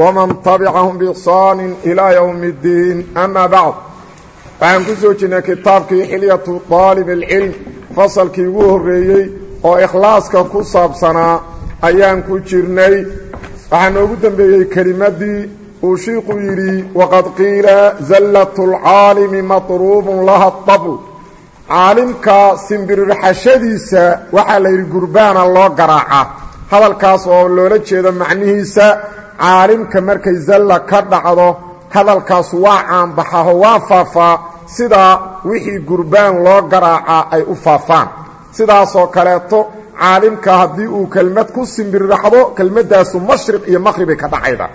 wman tabicahum biixsaani ilaa yowmi اddiin ama bacd waxaan ku soo jirnay kitaabkii xilyatu daalib alcilm fasalkii ugu horreeyey oo ikhlaaska ku saabsanaa ayaan ku jirnay waxaa noogu dembeeyey kelimadii uu shiiku yidhi waqad qiila zallat اlcaalimi matruubun laha dabl caalimka simbirirxashadiisa waxaa la yidhi gurbaana loo garaacaa hadalkaas oo loola jeedo macnihiisa caalimka markay zalla ka dhacdo hadalkaas waa caanbaxaho waa faafaa sidaa wixii gurbaan loo garaacaa ay u faafaan. Sidaasoo kaleeto caalimka haddii uu kelmad ku simbirraxdo kelmaddaasu mashriq iyo maqhribay ka dhacayda.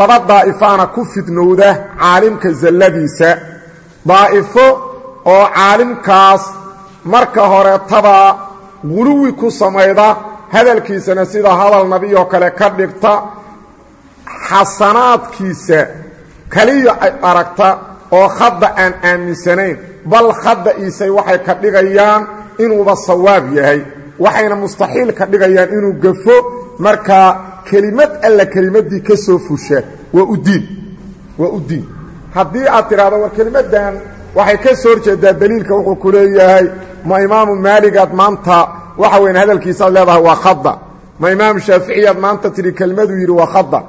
Laba daa'ifaana ku fidnowda caalimka zalladiisa. Daa'ifo oo caalimkaas marka horeetaba guluwi ku samayda hadalkiisana sida hadal nabiyoo kale ka dhigta xasanaadkiisa kaliya ay aragta oo khadda aan aaminsanayn bal khadda iisay waxay ka dhigayaan inuuba sawaab yahay waxayna mustaxiil ka dhigayaan inuu gafo markaa kelimad alla kelimaddii ka soo fusha waa u diin waa u diin. Haddii aad tidhaahdo war kelimaddan waxay ka soo horjeedaa daliilka wuxuu ku leeyahay ma imaamu maaligaad maanta waxa weyn hadalkiisaad leedahay waa khada ma imaamu shaaficiyaad maanta tidhi kelmaduu yidhi waa khada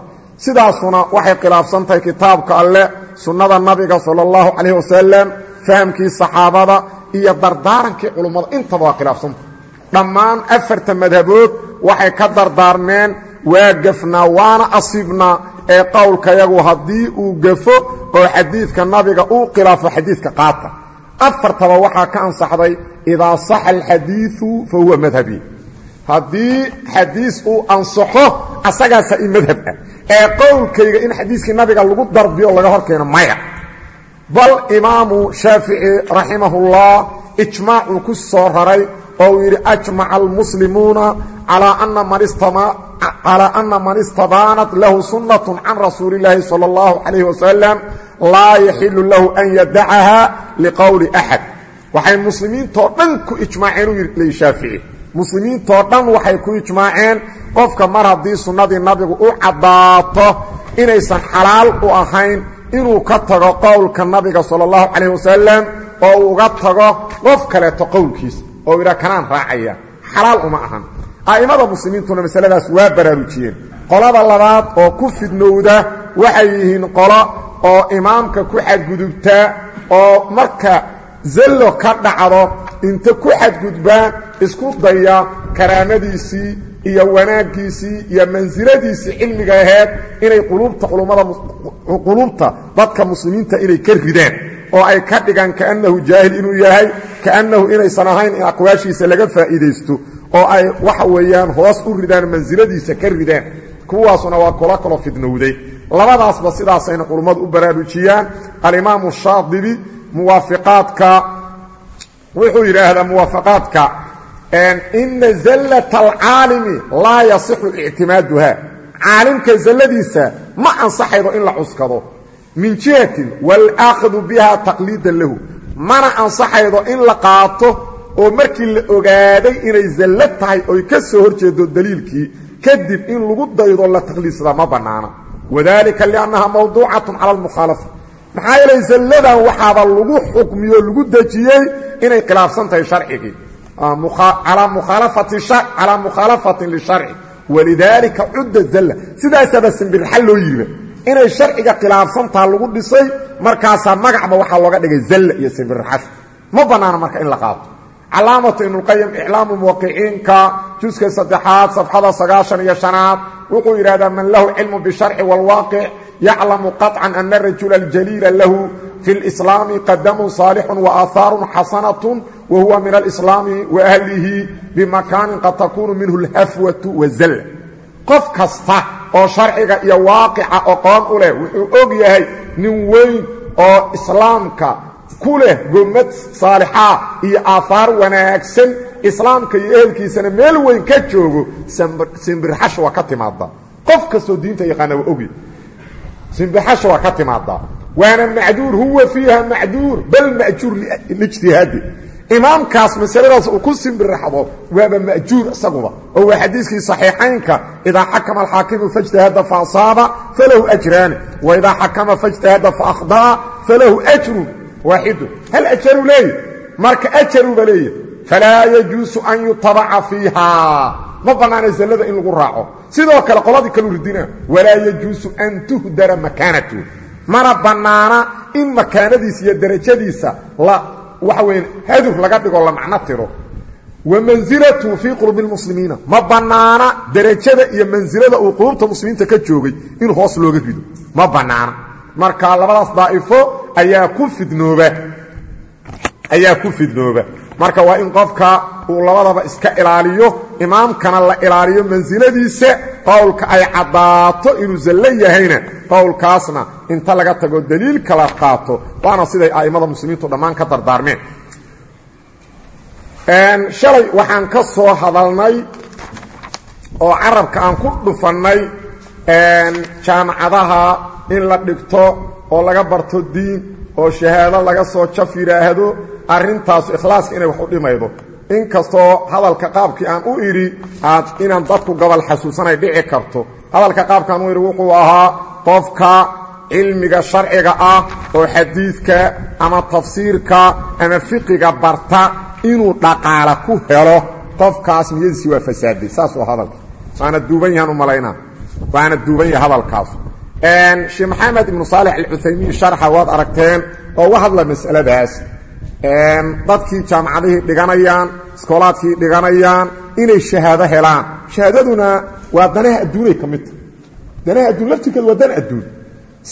sidaasuna waxay khilaafsan tahay kitaabka alleh sunnada nabiga sala allahu calayh wasalam fahamkii saxaabada iyo dardaarankii culummada intaba waa khilaafsantahay dhammaan afarta madhabood waxay ka dardaarmeen waa gafnaa waana asiibnaa ee qowlkayagu haddii uu gafo oo xadiidka nabiga uu khilaafo xadiidka qaata. Afartaba waxaa ka ansaxday idaa saxa alxadiiu fa huwa madhabi haddii xadiis uu ansaxo asagaasa i madhab ah ee qowlkayga in xadiiskii nabiga lagu darbiyo laga hor keeno maya bal imaamu shaafici raximahullah ijmaacuu ku soo raray oo uu yidhi ajmaca almuslimuuna calaa ana man istabaanat lahu sunnatu can rasuuli illaahi sala allahu calayh wasalam laa yaxilu lahu an yadacaha liqowli axad waxay muslimiintoo dhan ku ijmaaceen u yidhi shaafici. Muslimiintoo dhan waxay ku ijmaaceen qofka mar haddii sunnadii nabigu u caddaato inaysan xalaal u ahayn inuu ka tago qowlka nabiga sala allahu calayh wasalam oo uu uga tago qof kaleeto qowlkiisa oo yidhaa kanaan raacaya xalaal uma ahan. A'immada muslimiintuna masaladaas waa baraarujiyeen. Qolada labaad oo ku fidnowda waxay yihiin qolo oo imaamka ku xadgudubtaa oo marka zallo ka dhacdo inta ku xadgudbaan isku daya karaamadiisii iyo wanaaggiisii iyo mansiladiisii cilmiga aheed inay quluubta culummada quluubta dadka muslimiinta inay ka ridaan oo ay ka dhigaan kaannahu jaahil inuu yahay kaannahu inaysan ahayn in aqwaashiisa laga faa'iidaysto oo ay waxa weeyaan hoos u ridaan mansiladiisa ka ridaan. Kuwaasuna waa kula kaloo fidnowday. Labadaasba sidaasayna culummadu u baraarujiyaan alimaamu shaadibi muwaafiqaadka wuxuu yidhaahdaa muwaafaqaadka ina zallata alcaalimi laa yasixu ictimaaduha caalimka zalladiisa ma ansaxaydo in la cuskado. Min jihatin walaakdu biha taqliidan lahu. Mana ansaxaydo in la qaato oo markii la ogaaday inay zallo tahay oy ka soo hor jeedo daliilkii kadib in lagu daydo la taqliidsada ma bannaana. Wadalika liannaha mawduucatun cala almukhaalafa maxaa yeelay zalladan waxaaba lagu xukmiyo lagu dejiyey inay khilaafsan tahay sharcigii calaa mukhaalafatin lisharci walidaalika cudda zalla. Sidaasaaba simbirxa loo yiriba inay sharciga khilaafsantaha lagu dhisay markaasaa magacba waxaa looga dhigay zalla iyo simbirxash ma bannaana marka in la qaato. Calaamatu ibnuqayim iclaamu muwaqiciinka juska saddexaad safxada sagaashan iyo shanaad wuxuu yidhahdaa man lahu cilmu bisharci wاlwaaqic yaclamu qaطcan ana rajula aljaliila lahu fi اlislaami qadamun saalixun waaahaarun xasanatu wa huwa min alislaami waahlihi bimakaanin qad takunu minhu اlhafwatu wazalla qof kasta oo sharciga iyo waaqica oqoon u leh wuxuu og yahay nin weyn oo islaamka ku leh gomad saalixaa iyo aahaar wanaagsan islaamka iyo ehelkiisana meel weyn ka joogo simbirxasha waa ka timaada qof kastoo diinta yaqaana waa ogi simbaxash waa ka timaadaa waana macduur huwa fiiha macduur bal majuur lijtihaadi. Imaamkaas masaladaas uu ku simbiraxdo waaba majuur isaguba. Oo waa xadiiskii saxiixaynka idaa xakama alxaakimu faاjtahada faasaaba falahu ajraani wa idaa xakama faاjtahada faahdaa falahu ajru waaxidu. Hal ajaru leeya marka ajaruba leeya falaa yajuusu an yutabaca fiiha ma bannaana zallada in lagu raaco. Sidoo kale qoladii kalu ridina walaa yajuusu an tuhdara makaanatu. Mana bannaana in makaanadiisa iyo derajadiisa la waxa weya hadur laga dhigo la macno tiro. Wa mansilatu fii qulubi lmuslimiina ma bannaana derajada iyo mansilada uu qulubta muslimiinta ka joogay in hoos looga rido ma bannaana. Marka labadaas daa'ifo ayaa ku fidnooba. Ayaa ku fidnooba marka waa in qofka uu labadaba iska ilaaliyo imaamkana la ilaaliyo mansiladiisa qowlka ay caddaato inuu zallo yahayna qowlkaasna inta laga tago daliil kala qaato waana siday a'immada muslimiintu dhammaan ka dardaarmeen. Shalay waxaan ka soo hadalnay oo carabka aan ku dhufannay jaamacadaha in la dhigto oo laga barto diin oo shahaado laga soo jaf yidhaahdo arrintaasu ikhlaaska inay wax u dhimaydo. Inkastoo hadalka qaabkii aan u idhi aad inaan dadku gobol xasuusanay dhici karto. Hadalka qaabkaan u idhi wuxuu ahaa qofka cilmiga sharciga ah oo xadiidka ama tafsiirka ama fiqiga barta inuu dhaqaala ku helo. Qofkaas niyadiisii waa fasaaday saasuu hadalka. Waana duuban yahaan u malaynaa. Waana duuban yaha hadalkaas. Sheekh maxamed ibnu saalix alcuthaymiin sharxa waad aragteen oo uga hadla masaladaas dadkii jaamacadihii dhiganayaan iskoolaadkii dhiganayaan inay shahaado helaan. Shahaadaduna waa danaha adduunay ka midta danaha adduun laftirkeedu waa dan adduun.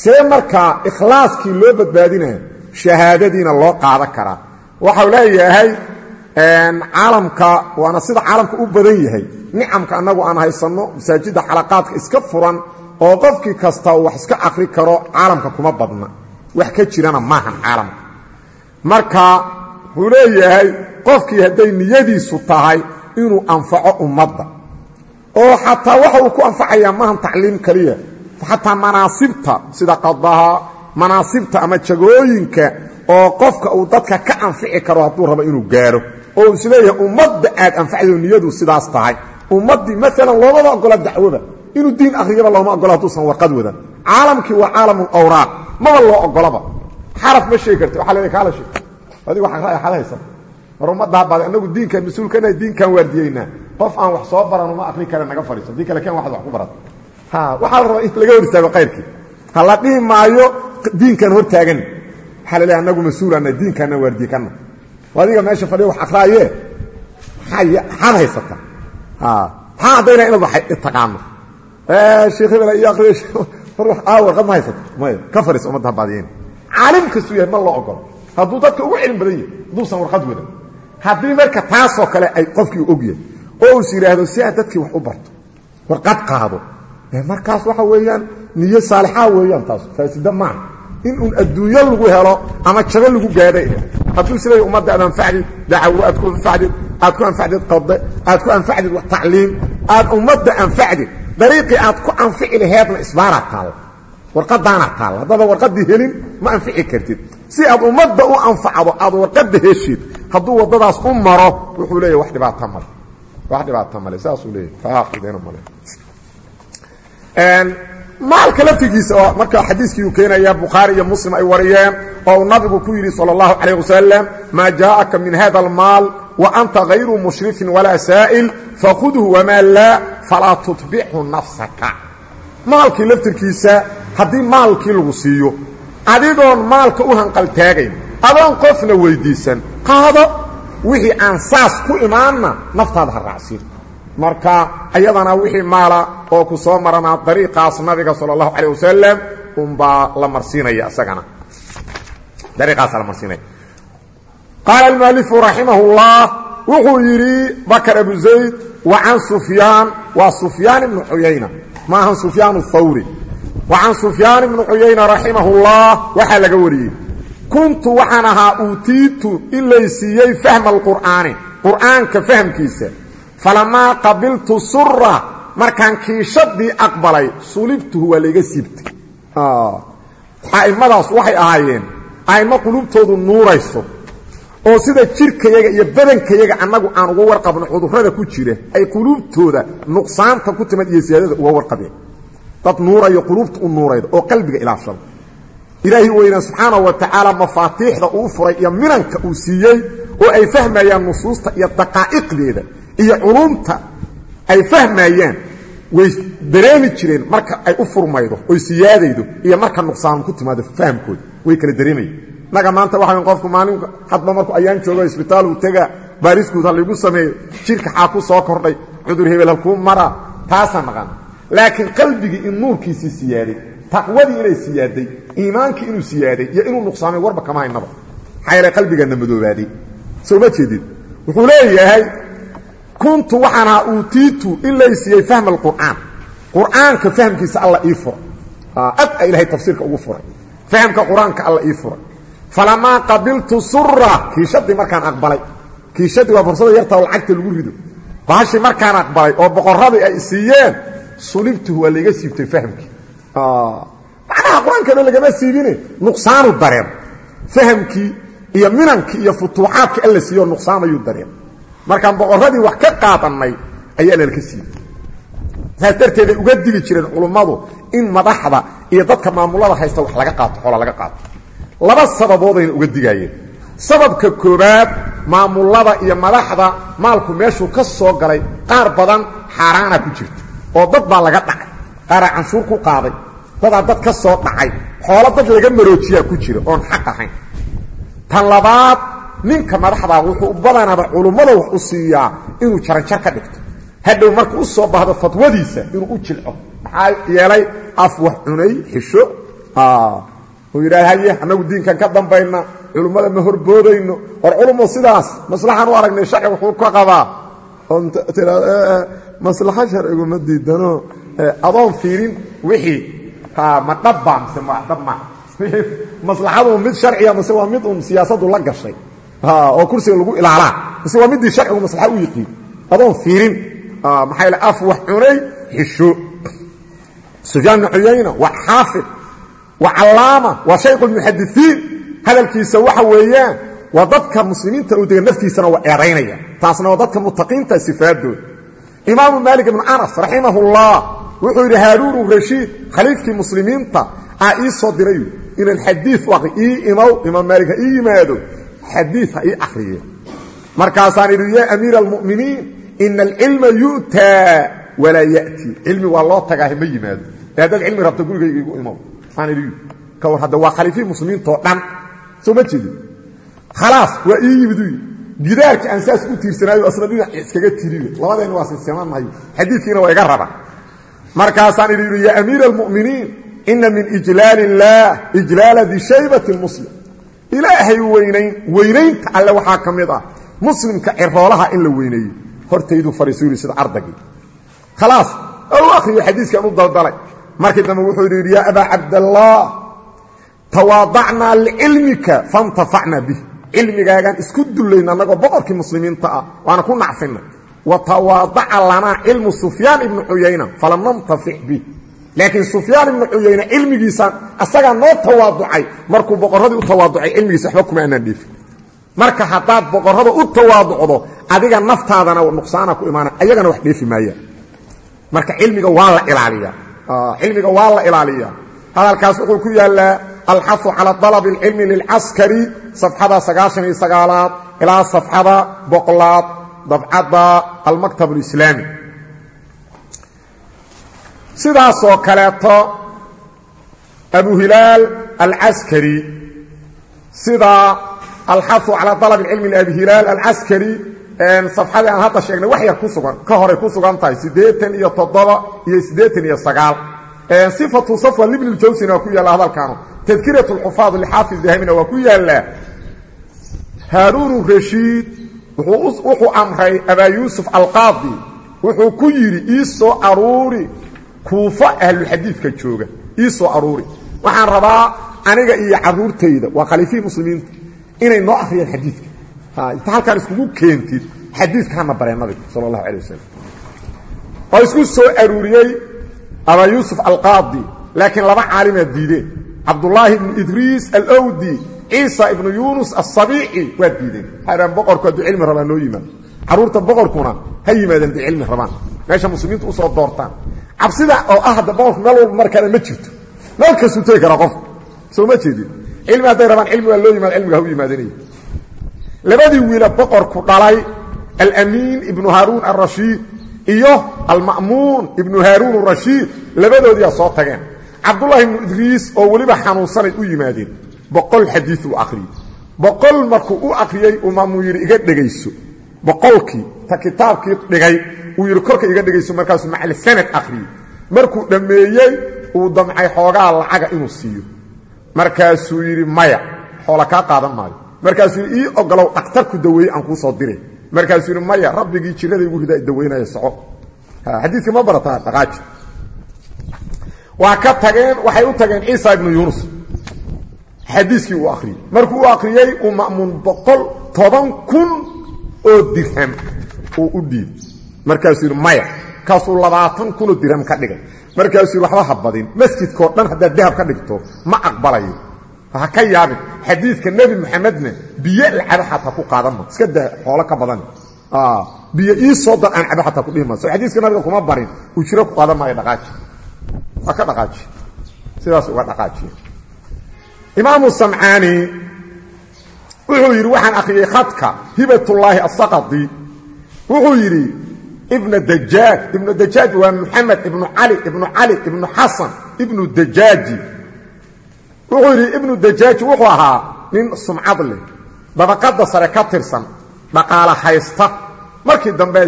See markaa ikhlaaskii loo badbaadinaya shahaadadiina loo qaadan karaa waxau leeyahay caalamka waana sida caalamka u badan yahay. Nicamka annagu aan haysanno masaajidda xalaqaadka iska furan oo qofkii kasta wax iska akri karo caalamka kuma badna. Wax ka jirana maahan caalamka marka wuxuu leeyahay qofkii hadday niyadiisu tahay inuu anfaco ummadda. Oo xataa waxa uu ku anfacayaa maahan tacliim keliya xataa manaasibta sida qadaha manaasibta ama jagooyinka oo qofka uu dadka ka anfici karo hadduu rabo inuu gaaro. Oo is leeyahay ummadda aad anfacdo niyadu sidaas tahay. Ummaddii maalan loomama ogola dacwoba inuu diin akhriyaba looma ogola hadduusan warqad wadan. Caalamkii waa caalamul awraaq maba loo ogolaba xaraf ma sheegi karti waxa leedahay kaala sheeg. Adigu xal haysan. Mar ummaddaa baad annagu diinkan mas'uulkana waardiyeynaa qof aan wax soo baran uma akri kale naga fadhiiso haddii kale waxad wax ku barat ha waxaa la rabaa in laga hor istaago ha la dhihi maayo diinkan hor taagan la annagu mas'uulana waardiye kana adiga meesha fadhiya wax akraaye maxaad haysata. Maxaa haddayna inaad wax taqaano sheekh hebel iyo akriyo aa warqad ma haysata. Maya ka fadhiisa ummadda caalim kastuu yahay ma loo ogolo hadduu dadka ugu cilmi badan yahay hadduusan warqad wadan. Haddii marka taasoo kale ay qofkii og yahay oo us yidhaahdo si aad dadkii wax u barto warqad qaado. Markaas waxa weeyaan niyo saalixaa weeyaan taas. Faasida maaha in uun adduunyo lagu helo ama jago lagu gaadhay hadduu isleeya ummadda aad anfacdid dacawo aad ku anfacdid aad ku anfacdid qade aad ku anfacdid tacliim aad waradaana taal haddaada warqadii helin ma anfici kartid. Si aad ummadda u anfacdo aad warqada heshid hadduu waddadaas u maro wuxuu leeya wax dhibaato male wax dhibaato male saasuu leeya male maalka laftigiisa oo marka xadiiskii uu keenayaa bukhaari iyo muslim ay wariyeen oo uu nabigu ku yidhi sala allahu calayh wasalam maa jaa'aka min hada almaal wa anta hayru mushrifin walaa saa'il fakhudhu wamaa laa falaa tutbichu nafsaka. Maalkii laftirkiisa haddii maalkii lagu siiyo adigoon maalka u hanqaltaagayn adoon qofna weyddiisan qaado wixii aan saas ku imaanna naftaada ha raacsiin. Marka ayadana wixii maala oo ku soo maranaa dariiqaas nabiga sala allahu calayh wasalam unbaa la marsiinaya isagana dariiqaasa la marsiinaya qaala almualifu raximah اllah wuxuu yidhi bakr abu zayd wa can sufyaan waa sufyaan ibnu xuyayna maahan wa can sufyaan ibni cuyayna raximahullah waxaa laga wariyey kuntu waxaan ahaa uutiitu in laysiiyey fahma alqur'aani qur'aanka fahmkiisa falamaa qabiltu sura markaan kiishadii aqbalay sulibtuhu waa layga siibtay a'immadaas waxay ahaayeen a'immo qulubtoodu nuurayso oo sida jirkayaga iyo badankayaga annagu aan uga warqabno cudurrada ku jira ay quluubtooda nuqsaanta ku timid iyo siyaadada uga warqabeen dad nuurayo quluubta u nuurayda oo qalbiga ilaashada ilaahi weyna subxaanahu wa tacaala mafaatiixda uu furay iyo minanka uu siiyey oo ay fahmayaan nusuusta iyo daqaa'iqdeeda iyo culumta ay fahmayaan way dareemi jireen marka ay u furmaydo oy siyaadaydo iyo marka nuqsaan ku timaado fahamkooda. Way kala dareemayen naga maanta waxa qofku maalin hadba markuu ayaan joogo isbitaal uu tega baariskuud ha laygu sameeyo jirka xaa ku soo kordhay cudur hebel halkuu mara taasaan naqaana laakiin qalbigii in nuurkiisii siyaaday taqwadii inay siyaaday iimaankii inuu siyaaday iyo inuu nuqsaamay warba kama haynaba. Maxaa yeele qalbigaana madoobaaday. Soo ma jeedid wuxuu leeyahay kuntu waxaan ahaa uutiitu in laysiiyey fahma alqur'aan. Qur'aanka fahmkiisa alla ii fura ad a ilahay tafsiirka ugu furay. Fahamka qur'aanka alla ii furay. Falamaa qabiltu sura kiishadii markaan aqbalay. Kiishadii waa fursada yarta oo lacagta lagu rido. Bahashii ay siiyeen sulibtuhu waa layga siibtay fahamkii macnaha qur'aankana lagama siibine nuqsaanu dareem. Fahamkii iyo minankii iyo futuuxaadkii alla siiyo nuqsaamayuu dareem. Markaan boqoradii wax ka qaadannay ayaa lalka siibay saas darteeday uga digi jireen culummadu in madaxda iyo dadka maamulada haysta wax laga qaato xoola laga qaato. Laba sababoodayna uga digaayeen. Sababka koobaad maamulada iyo madaxda maalku meeshuu ka soo galay qaar badan xaaraana ku jirta oo dad baa laga dhacay. Qaaraa canshuur ku qaaday. Dadaa dad ka soo dhacay. Xoolo dad laga maroojiyaa ku jira oon xaq ahayn. Tan labaad ninka madaxdaa wuxuu badanaba culummada wax u siiyaa inuu jaranjar ka dhigto. Hadhow marka u soo baahdo fatwadiisa inuu u jilco maxaa yeelay af wax cunay xisho uu yidhaha annagu diinkan ka dambayna culummada ma horboodayno war culummo sidaas maslaxaan u aragnay sharci wuxuu ka qabaa maslaxo sharcigu ma diidano adoon fiirin wixii. Ma dhabba mise ma dhabma maslaxadu mid sharciya mise waa mid un siyaasadu la gashay. Oo kursiga lagu ilaalaa. Mise waa middii sharcigu maslaxa u yiqiin. Adoon fiirin. Maxaa yale af wax cunay xisho sufyaan bn cuyayna waa xaafid waa callaama waa shayku lmuxadisiin hadalkiisa waxa weeyaan waa dadka muslimiinta u dega naftiisana waa eedaynaya taasna waa dadka mutaqiinta sifaadooda imaamu maalik ibnu anas raximahullah wuxuu yidhi haaruunu rashiid khaliifkii muslimiinta aa ii soo diray inaan xadii u aqri ii imow. Imaam maalik ha ii yimaado xadii ha ii akriye markaasaan idhi yaa amiira almu'miniin ina alcilma yu'taa walaa ya'tii cilmi waa loo tagaahe ma yimaado. Haddaad cilmi rabto gurigayga igu imow. Aan ka war hadda waa khaliifihii muslimiintao dhan. Soo ma jeedin. Khalaas waa ii yimid uyi gidaarkii aan saas u tiirsanaayo asna dhinac iskaga tiriyo. Labadeenna waa sinsimanayo xadiidkiina waa iga raba. Markaasaan idhi yidhi yaa amiira almu'miniin ina min ijlaal illaah ijlaala dishaybati muslim ilaahay weynayn weynaynta alle waxaa ka mid ah muslimka ciroolaha in la weyneeyo. Hortaydu fariisu yidhi sida ardagii khalaas u akhriyo xadiiskan u daldalay. Markii dambe wuxuu yidhi cilmigaagaan isku dullayn annagoo boqorkii muslimiinta ah waana ku nacfinay wa tawaadaca lanaa cilmu sufyaan ibnu cuyayna falam nantafic bih laakiin sufyaan ibnu cuyayna cilmigiisaan asagaa noo tawaaducay markuu boqorradii u tawaaducay cilmigiisa waxba kuma aanaan dheefin marka haddaad boqorrada u tawaaducdo adiga naftaadana nuqsaana ku imaana ayagana wax dheefi maayaan marka cilmiga waa la ilaaliyaa. Cilmiga waa la ilaaliyaa. Hadalkaas wuxuu ku yaallaa alxafu calى dalab اlcilmi lilcaskari safxada sagaashan iyo sagaalaad ilaa safxada boqolaad dabcadda almaktab alislaami. Sidaasoo kaleeto abu hilaal alcaskari sida alxafu calaa dalab cilmi abi hilaal alcaskari safxadii aan hadda sheegnay wax yar ku sugan ka horay ku sugan tahay siddeean iyo toddoba iyo siddeean iyo sifatu safwa libni ljawsina waa ku yaalla hadalkaanu tadkirat lxufaad lxaafid dahamina waa ku yaallaa haaruunu rashiid wuxuu amray abaa yuusuf alqaadi. Wuxuu ku yidhi ii soo aruuri kuufo ahluxadiidka jooga. Ii soo aruuri. Waxaan rabaa aniga iyo caruurtayda waa khaliifihii muslimiinta inay noo akhriyaan xadiidka. Inta halkaan iskugu keentid xadiidka hana bareen nabiga sal allahu alay wasalam oo isku soo aruuriyey abaa yuusuf alqaadi laakiin laba caalimaa diideen cabdullaahi ibnu idriis alowdi ciisa ibnu yuunus asabiici waa diideen. Waxay boqorku hadduu cilmi rabaa noo yimaado. Carruurta boqorkuna ha yimaadeen hadday cilmi rabaan. Meesha muslimiintu u soo doortaan. Cabsida oo ah hadda boqorku meel walba mar kale ma jirto. Meel kastuu tegi karaa qofku soo ma jeedin. Cilmi hadday rabaan cilmi waa loo yimaado cilmiga ha u yimaadanaya labadii wiila boqorku dhalay alamiin ibnu haaruun arashiid cabdullaahi ibnu idriis oo weliba xanuunsanay u yimaadeen. Boqol xadiid uu akhriyey boqol markuu u akhriyey uu maamuu yidhi iga dhegayso. Boqolkii ta kitaabkii dhigay uu yidhi korka iga dhegayso markaasuu macalsanad akhriyey markuu dhammeeyey uu damcay xoogaa lacaga inuu siiyo. Markaasuu yidhi maya xoola kaa qaadan maayo. Markaasuu yidhi ii ogolow dhakhtarku daweeye aan kuu soo diray markaasuu yidhi maya rabbigii jirada igu ridaa daweynaya soco. Xadiidka ma barataa waa ka tageen waxay u tageen ciisa ibnu yuunus xadiiskii uu akhriyey markuu u akhriyey uu ma'muun boqol toban kun oo dirham uu u dhiibay markaasuu yidhi maya kaasuu labaatan kunoo dirham ka dhigay. Markaasuu waxba ha badin. Masjidkao dhan haddaad dahab ka dhigto ma aqbalayo ha ka yaabin. Xadiidka nebi moxamedna biyo lacaba xataa ku qaadan ma. Iska daa xoolo ka badan. Biyo ii soo dar aan caba xataa ku dhihi ma. So xadiiska nabiga kuma barin. Ujiro ku qaadan maayo dhaqaaji waa ka dhaqaaji. Sidaas uga dhaqaajiya imaamu samcaani wuxuu yidhi waxaan akhriyey khadka hibatullaahi asaqadi wuxuu yidhi ibna dajaaj ibnu dajaaj waa muxamed ibnu cali ibnu cali ibnu xasan ibnu dajaaji. Wuxuu yidhi ibnu dajaaji wuxuu ahaa nin sumcad leh dabaqadda sare ka tirsan dhaqaala haysta. Markii dambe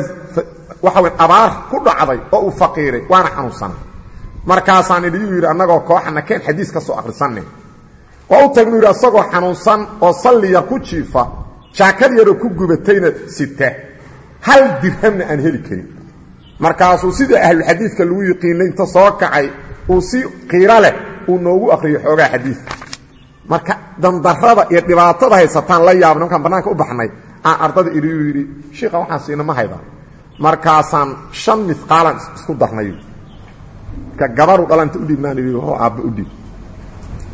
waxa wey abaar ku dhacday oo uu faqiiray waana xanuunsanay markaasaan idhi yuu yidhi annagoo kooxana keen xadiis ka soo akhrisanne waa u tagnu yidhi asagoo xanuunsan oo salli yar ku jiifa jaakad yaroo ku gubatayna sita hal dirhamna aan heli karin. Markaasuu sidii ahluxadiidka lagu yiqiinay inta soo kacay uu si qiiro leh uu noogu akhriyey xoogaa xadiid marka dandarrada iyo dhibaatada haysataan la yaabna markaan bannaanka u baxnay aan ardada idhiyu yidhi shiikha waxaan siina ma hayda. Markaasaan shan midqaalan isku darnay ka gabaru dhalanta u dhiibnaan idhi ho aabba u dhiib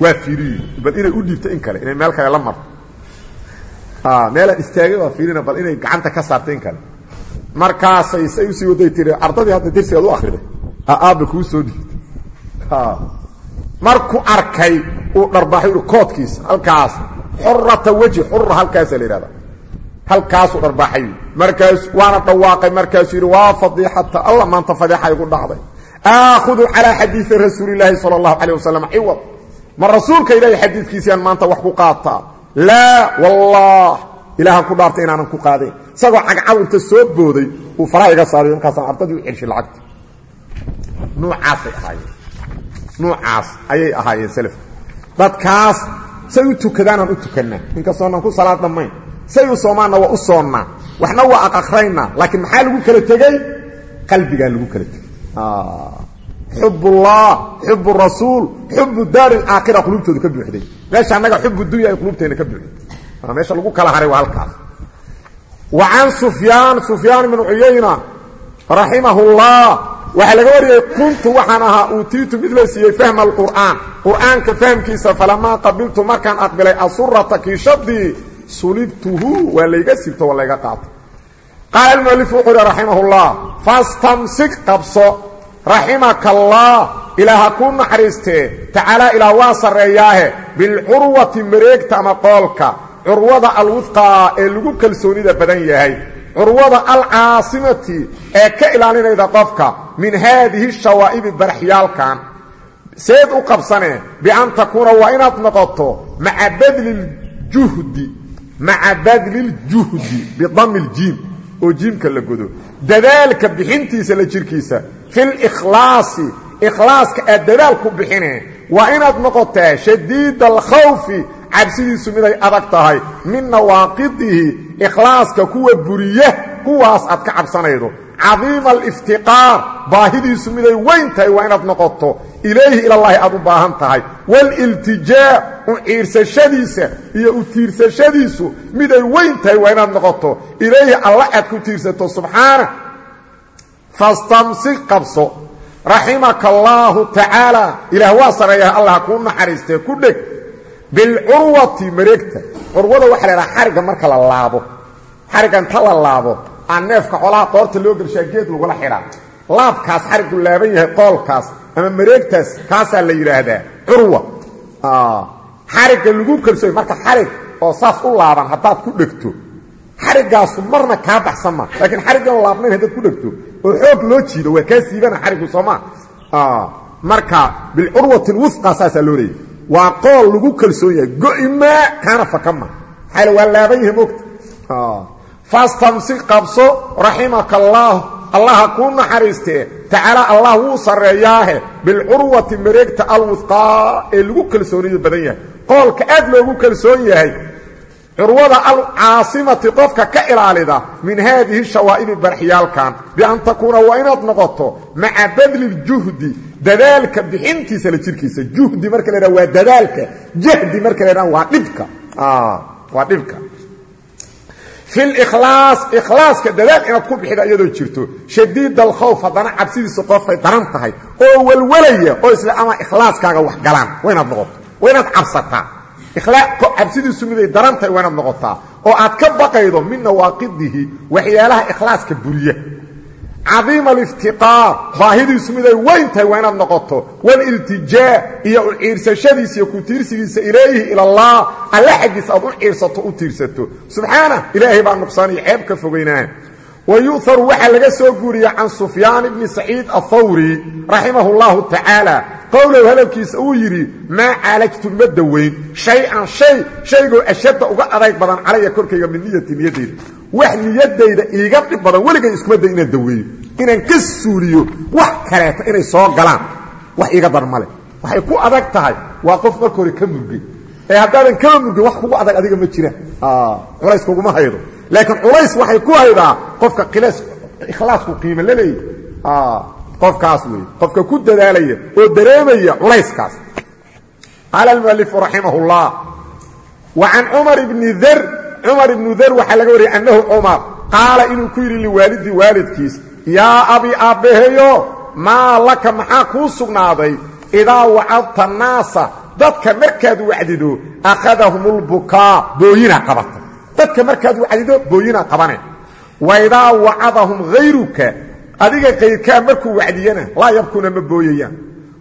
waa fiiriyi bal inay u dhiibto in kale inay meel kale la marto meelaan istaagay waa fiirina bal inay gacanta ka saarto in kale. Markaasay say u sii waday tiri ardadii hadda dersigaad u akhriday. Aabba kuu soo dhiibtay markuu arkay uu dharbaaxay koodkiisa halkaas xurata weji xura halkaasa la yidhahda halkaasuu dharbaaxay. Markaas waana dhawaaqay markaasuu yidhi waa fadiixata alla maanta fadiixa igu dhacday aakhudu calaa xadiidi rasuulilaahi sala allahu calayh wasalam ciwad. Ma rasuulka ilaahay xadiidkiisiyaan maanta wax ku qaataa? Laa wallah ilaahan ku dhaartay inaanan ku qaadayn isagoo cagcaw inta soo booday uu faraha iga saarayo markaasaan ardadii u celshay lacagta. Nuucaasay ahaayeen. Nuucaas ayay ahaayeen selafka dadkaas say u tukadaanaan u tukannaa inkastoonaan ku salaad dhammayn. Say u soomaanna waa u soonnaa. Waxna waa aqakraynaa laakiin maxaa lagu kala tegey qalbigaa lagu xub ullah xub rasuul xubu daari aakhira qulubtooda ka buuxday. Meesha annaga xub dunya ay qulubteena ka buuxday. Meesha lagu kala haray waa halkaas. Wa can sufyaan sufyaan ibnu cuyayna raximah اllah waxaa laga wariyey kuntu waxaan ahaa uutiitu mid la siiyey fahma alqur'aan. Qur'aanka fahmkiisa falamaa qabiltu markaan aqbilay asurata kiishadii sulibtuhu waa layga sibto waa layga qaato qaala almualif wuxuu uhi raximah اllah fastamsik qabso raximaka allah ilaaha kuu naxariistee tacaalaa ilaah waa sarreeyaahe bilcurwati mareegta ama qoolka curwada alwudqaa ee lagu kalsoonida badan yahay curwada alcaasimati ee ka ilaalinayda qofka min haadihi shawaa'ibi baraxyaalkan seed u qabsanee bian takuuna waa inaad noqoto maca badliljuhdi bidami ljiim oo jiimka la godo. Dadaalka bixintiisa la jirkiisa. Filikhlaasi ikhlaaska aad dadaal ku bixine waa inaad noqotaa shadiida alkhawfi cabsidiisu miday adag tahay. Min nawaaqidihi ikhlaaska kuwa buriya kuwaas aad ka cabsanaydo. Cadiima aliftiqaar baahidiisu miday weyn tahay waa inaad noqoto ilayhi ilallaahi aad u baahan tahay. Waaliltijaa u ciirsashadiisa iyo u tiirsashadiisu miday weyn tahay waa inaad noqoto. Ilayhi alla aad ku tiirsato subxaana. Fastamsik qabso. Raximaka allaahu tacaala ilaah waa sareeyaha allah kuu naxariistee ku dheg. Bilcurwati mareegta. Curwada waxaa la dhaha xarigga marka la laabo. Xarigga inta la laabo aan neefka xoolaha qoorta loo gelshaa geed lagula xidhaa laabkaas xariggu laaban yahay qoolkaas ama mareegtaas kaasaa la yidhaahdaa curwa. Xarigga lagu kalsooy marka xarig oo saas u laaban haddaad ku dhegto. Xariggaasu marna kaa baxsan ma laakiin xariggan laabnayn haddaad ku dhegto. Oo xoog loo jiido waa kaa siibana xariggu soomaa marka bilcurwati lwusqa saasaa loo leeyay waa qool lagu kalsoon yahay go'imaa kaana fakama. Maxaa waa laaban yahay mogta fastamsik qabso raximaka allaah allaha kuu naxariistee tacaala allah wuu sarreeyaahe bilcurwati mareegta alwusqaa ee lagu kalsooniyo badan yahay. Qoolka aad loogu kalsoon yahay curwada alcaasimati qofka ka ilaalida min haadihi shawaa'ibi barxiyaalkan bian takuuna waa inaad noqoto maca badli ljuhdi dadaalka bixintiisa la jirkiisa. Juhdi marka la ydhaha waa dadaalka jahdi marka la ydhaha waa dhibka. Waa dhibka fi likhlaas ikhlaaska dadaal inaad ku bixida iyadoo jirto. Shadiid alkhawf haddana cabsidiisa qofay daran tahay oo walwalaya oo isle ama ikhlaaskaaga wax galaan. Waa inaad noqoto. Waa inaad cabsataa. Cabsidiisu miday daran tahay waa inaad noqotaa. Oo aad ka baqaydo min nawaaqidihi waxyaalaha ikhlaaska buriya cadiima aliftiqaar baahidiisu miday weyn tahay waa inaad noqoto. Waliltijaa iyo u ciirsashadiisa iyo ku tiirsigiisa ilayhi ila allah alle xaggiisa aad u ciirsato u tiirsato. Subxaana ilaahay baa nuqsaan iyo ceeb ka fogaynaa wa yu'haru waxaa laga soo guuriya can sufyaan bni saciid athawri raximahu اllahu tacaala qowlow hadalkiisa uu yidhi maa caalajtu ma dawayn shay-an shay shaygoo ashadda uga adayg badan calaya korkayga min niyati niyaddayda wax niyadayda iiga dhib badan weligay iskuma day inaan daweeyo inaan ka suuliyo wax kaleeta inay soo galaan. Wax iiga dar male waxay ku adag tahay waa qof marka hore ka murgay ee haddaadan kama murgin wax kugu adag adiga ma jiraan culays haydo laakiin culays waxay ku haydaa qofka ikhlaasku qiimo la leeya qofkaas wey qofka ku dadaalaya oo dareemaya culayskaas. Qaala almualifu raximah اllah wa can cumar bni dar cumar ibnu dar waxaa laga wariyay annahu cumar qaala inuu ku yidhi liwaalidii waalidkiis yaa abi aabbaheyo maa laka maxaa kuu sugnaaday? Idaa wacadta naasa dadka markaad wacdido akhadahum lbukaa booyinaa dadka markaad wacdido booyinaa qabane. Wa idaa wacadahum hayruka adiga kayrkaa markuu wacdiyana laa yabkuuna ma booyayaan.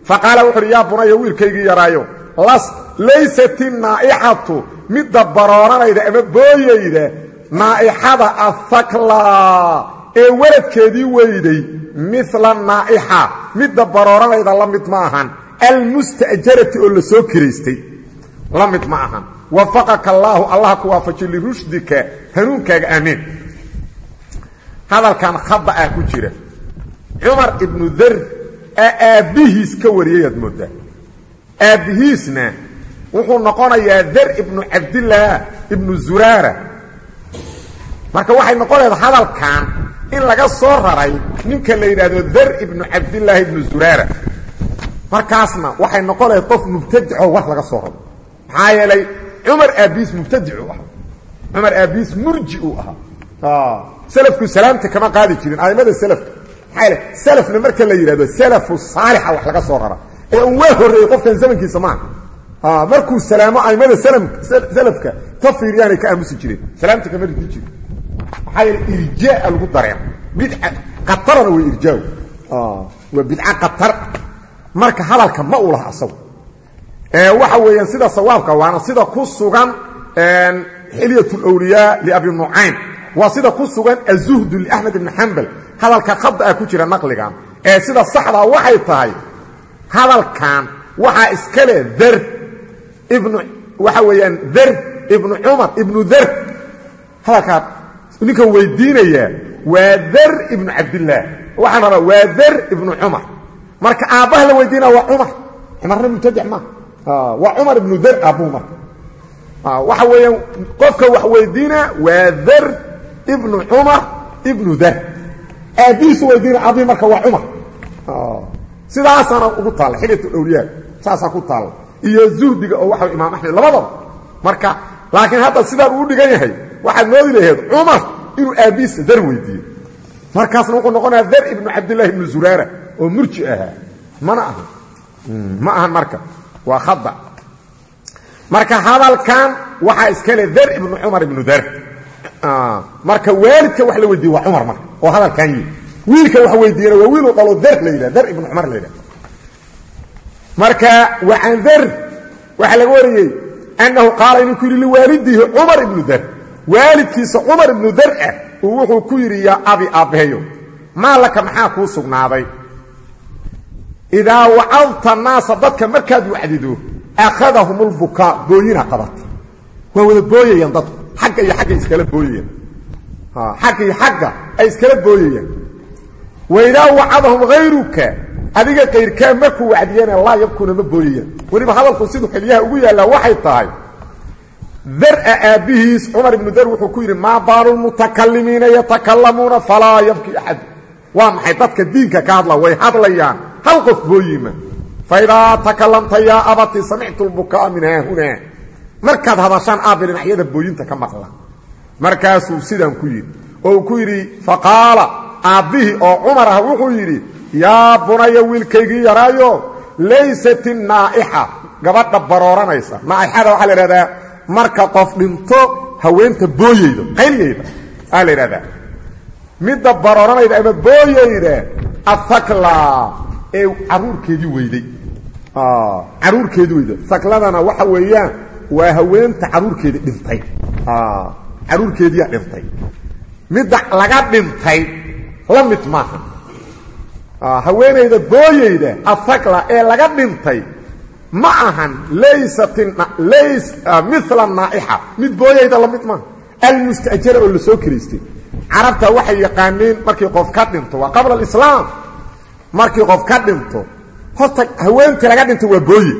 Fa qaala wuxu uhi yaa bunaya wiilkaygii yaraayo laysat inaa'ixatu midda barooranayda ama booyayda naa'ixada ahaklaa ee waladkeedii weyday mila naa'ixa midda barooranayda la mid ma ahan. Almusta'jarati oo la soo kiraystay la mid ma ahan wafaqaka allaahu allah ku waafajiyo lirushdika hanuunkaaga aamiin hadalkan khada ah ku jira. Cumar ibnu dar aa aabbihiis ka wariyayaad moodaa. Aabbihiisna wuxuu noqonayaa dar ibnu cabdillaah ibnu zuraara. Marka waxay noqonayda hadalkan in laga soo raray ninka la yidhaahdo dar ibnu cabdillaahi ibnu zuraara. Markaasna waxay noqonayda qof mubtadico war laga soo raro maxaa yeelay cumar aabbihiis mubtadic uu ahaa cumar aabbihiis murji uu ahaa salafku salaamta kama qaadi jirin aimada salafka. Maxaa yeel salafna marka la yidhahdo salafu saalixa wax laga soo rara. Ee un waa horreeyey qofkan zamankiisa maaha markuu salaamo aimada salafka ta fiiriyaanay ka aamusi jireen. Salaamta kama ridi jirin. Maxaa yeele irjaa lagu dareema bidca qatarana way irjaaw. Waa bidca qatar. Marka hadalka ma u laha asagu waxa weeyaan sida sawaabka waana sida ku sugan xilyat اlwliyaa liabi nucaym waa sida ku sugan azuhdu liaxmed ibni xambal hadalka khada ah ku jira naqligan ee sida saxdaa waxay tahay hadalkan waxaa iska le dar ibnu waxa weeyaan dar ibnu cumar ibnu dar. Hadalkaa ninkan weydiinayaa waa dar ibnu cabdillaah waxaan rabaa waa dar ibnu cumar. Marka aabbaha la weydiinaya waa cumar. Cumarna mubtadic maaha waa cumar ibnu dar aabbuhu marka waxa weeyaan qofka wax weydiina waa dar ibnu cumar ibnu dar aabbihiisu weydiina abi marka waa cumar sidaasaana ugu taalla xilyat awliyaa saasaa ku taalla iyo zuhdiga oo waxa imaam axmed labadaba. Marka laakiin hadda sidaan uu dhigan yahay waxaad moodi laheed cumar inuu aabbihiisa dar weydiiyo markaasna wuxuu noqonayaa dar ibnu cabdillaahi ibnu zuraara oo murji ahaa. Mana ahan. Ma ahan marka waa khada marka hadalkan waxaa iskale dar ibnu cumar ibnu dar marka waalidka wax la weydiiye waa cumar marka oo hadalkan yii. Wiilka wax weydiiyana waa wiiluu dhalo dar la yidhah dar ibnu cumar la marka wacan dar waxaa laga wariyey annahu qaala inuu ku yidhi liwaalidihi cumar ibnu dar waalidkiisa cumar ibnu ah uu wuxuu ku yidhi yaa abi aabbaheyo maa laka maxaa kuu sugnaaday idaa wacadta naasa dadka markaad wacdido akhadahum lbukaa booyina qabata waa wada booyayaan dadku xagga iyo xagga iskala booyayaan xagga iyo xagga ay iskala booyayaan waidaa wacadahum hayruka adiga kayrkaa markuu wacdiyana laa yabkuuna ma booyayaan weliba hadalku siduu xilyaha ugu yaallaa waxay tahay dara aabbihiis cumar ibnu dar wuxuu ku yidhi maa baalu lmutakalimiina yatakalamuuna falaa yabki axad waa hal qof booyima faidaa takalamta yaa abati samictu lbukaa min haahunaa markaad hadashaan aabbe dhinacyada booyinta ka maqla. Markaasuu sidaan ku yidhi. Oo uu ku yidhi faqaala aabbihii oo cumar ah wuxuu yidhi yaa bunaya wiilkaygii yaraayo laysat innaa'ixa gabadha barooranaysa. Naa'ixada waxaa la idhahdaa marka qof dhinto haweenta booyeyda qayliyeyda aa la idhahdaa midda barooranayda ama booyeyda athakla ee caruurkeedii weyday. Caruurkeedii weyday. Sakladana waxa weeyaan waa haweenta caruurkeedii dhintay. Caruurkeediiyaa dhintay. Midda laga dhintay la mid maaha. Haweenayda booyeyda athakla ee laga dhintay ma ahan laysat mila naa'ixa. Mid booyeyda la mid maaha. Almustajara oo la soo kiraystay carabta waxay yaqaaneen markii qof ka dhinto waa qabla alislaam markii qof ka dhinto horta haweentii laga dhintay waa booye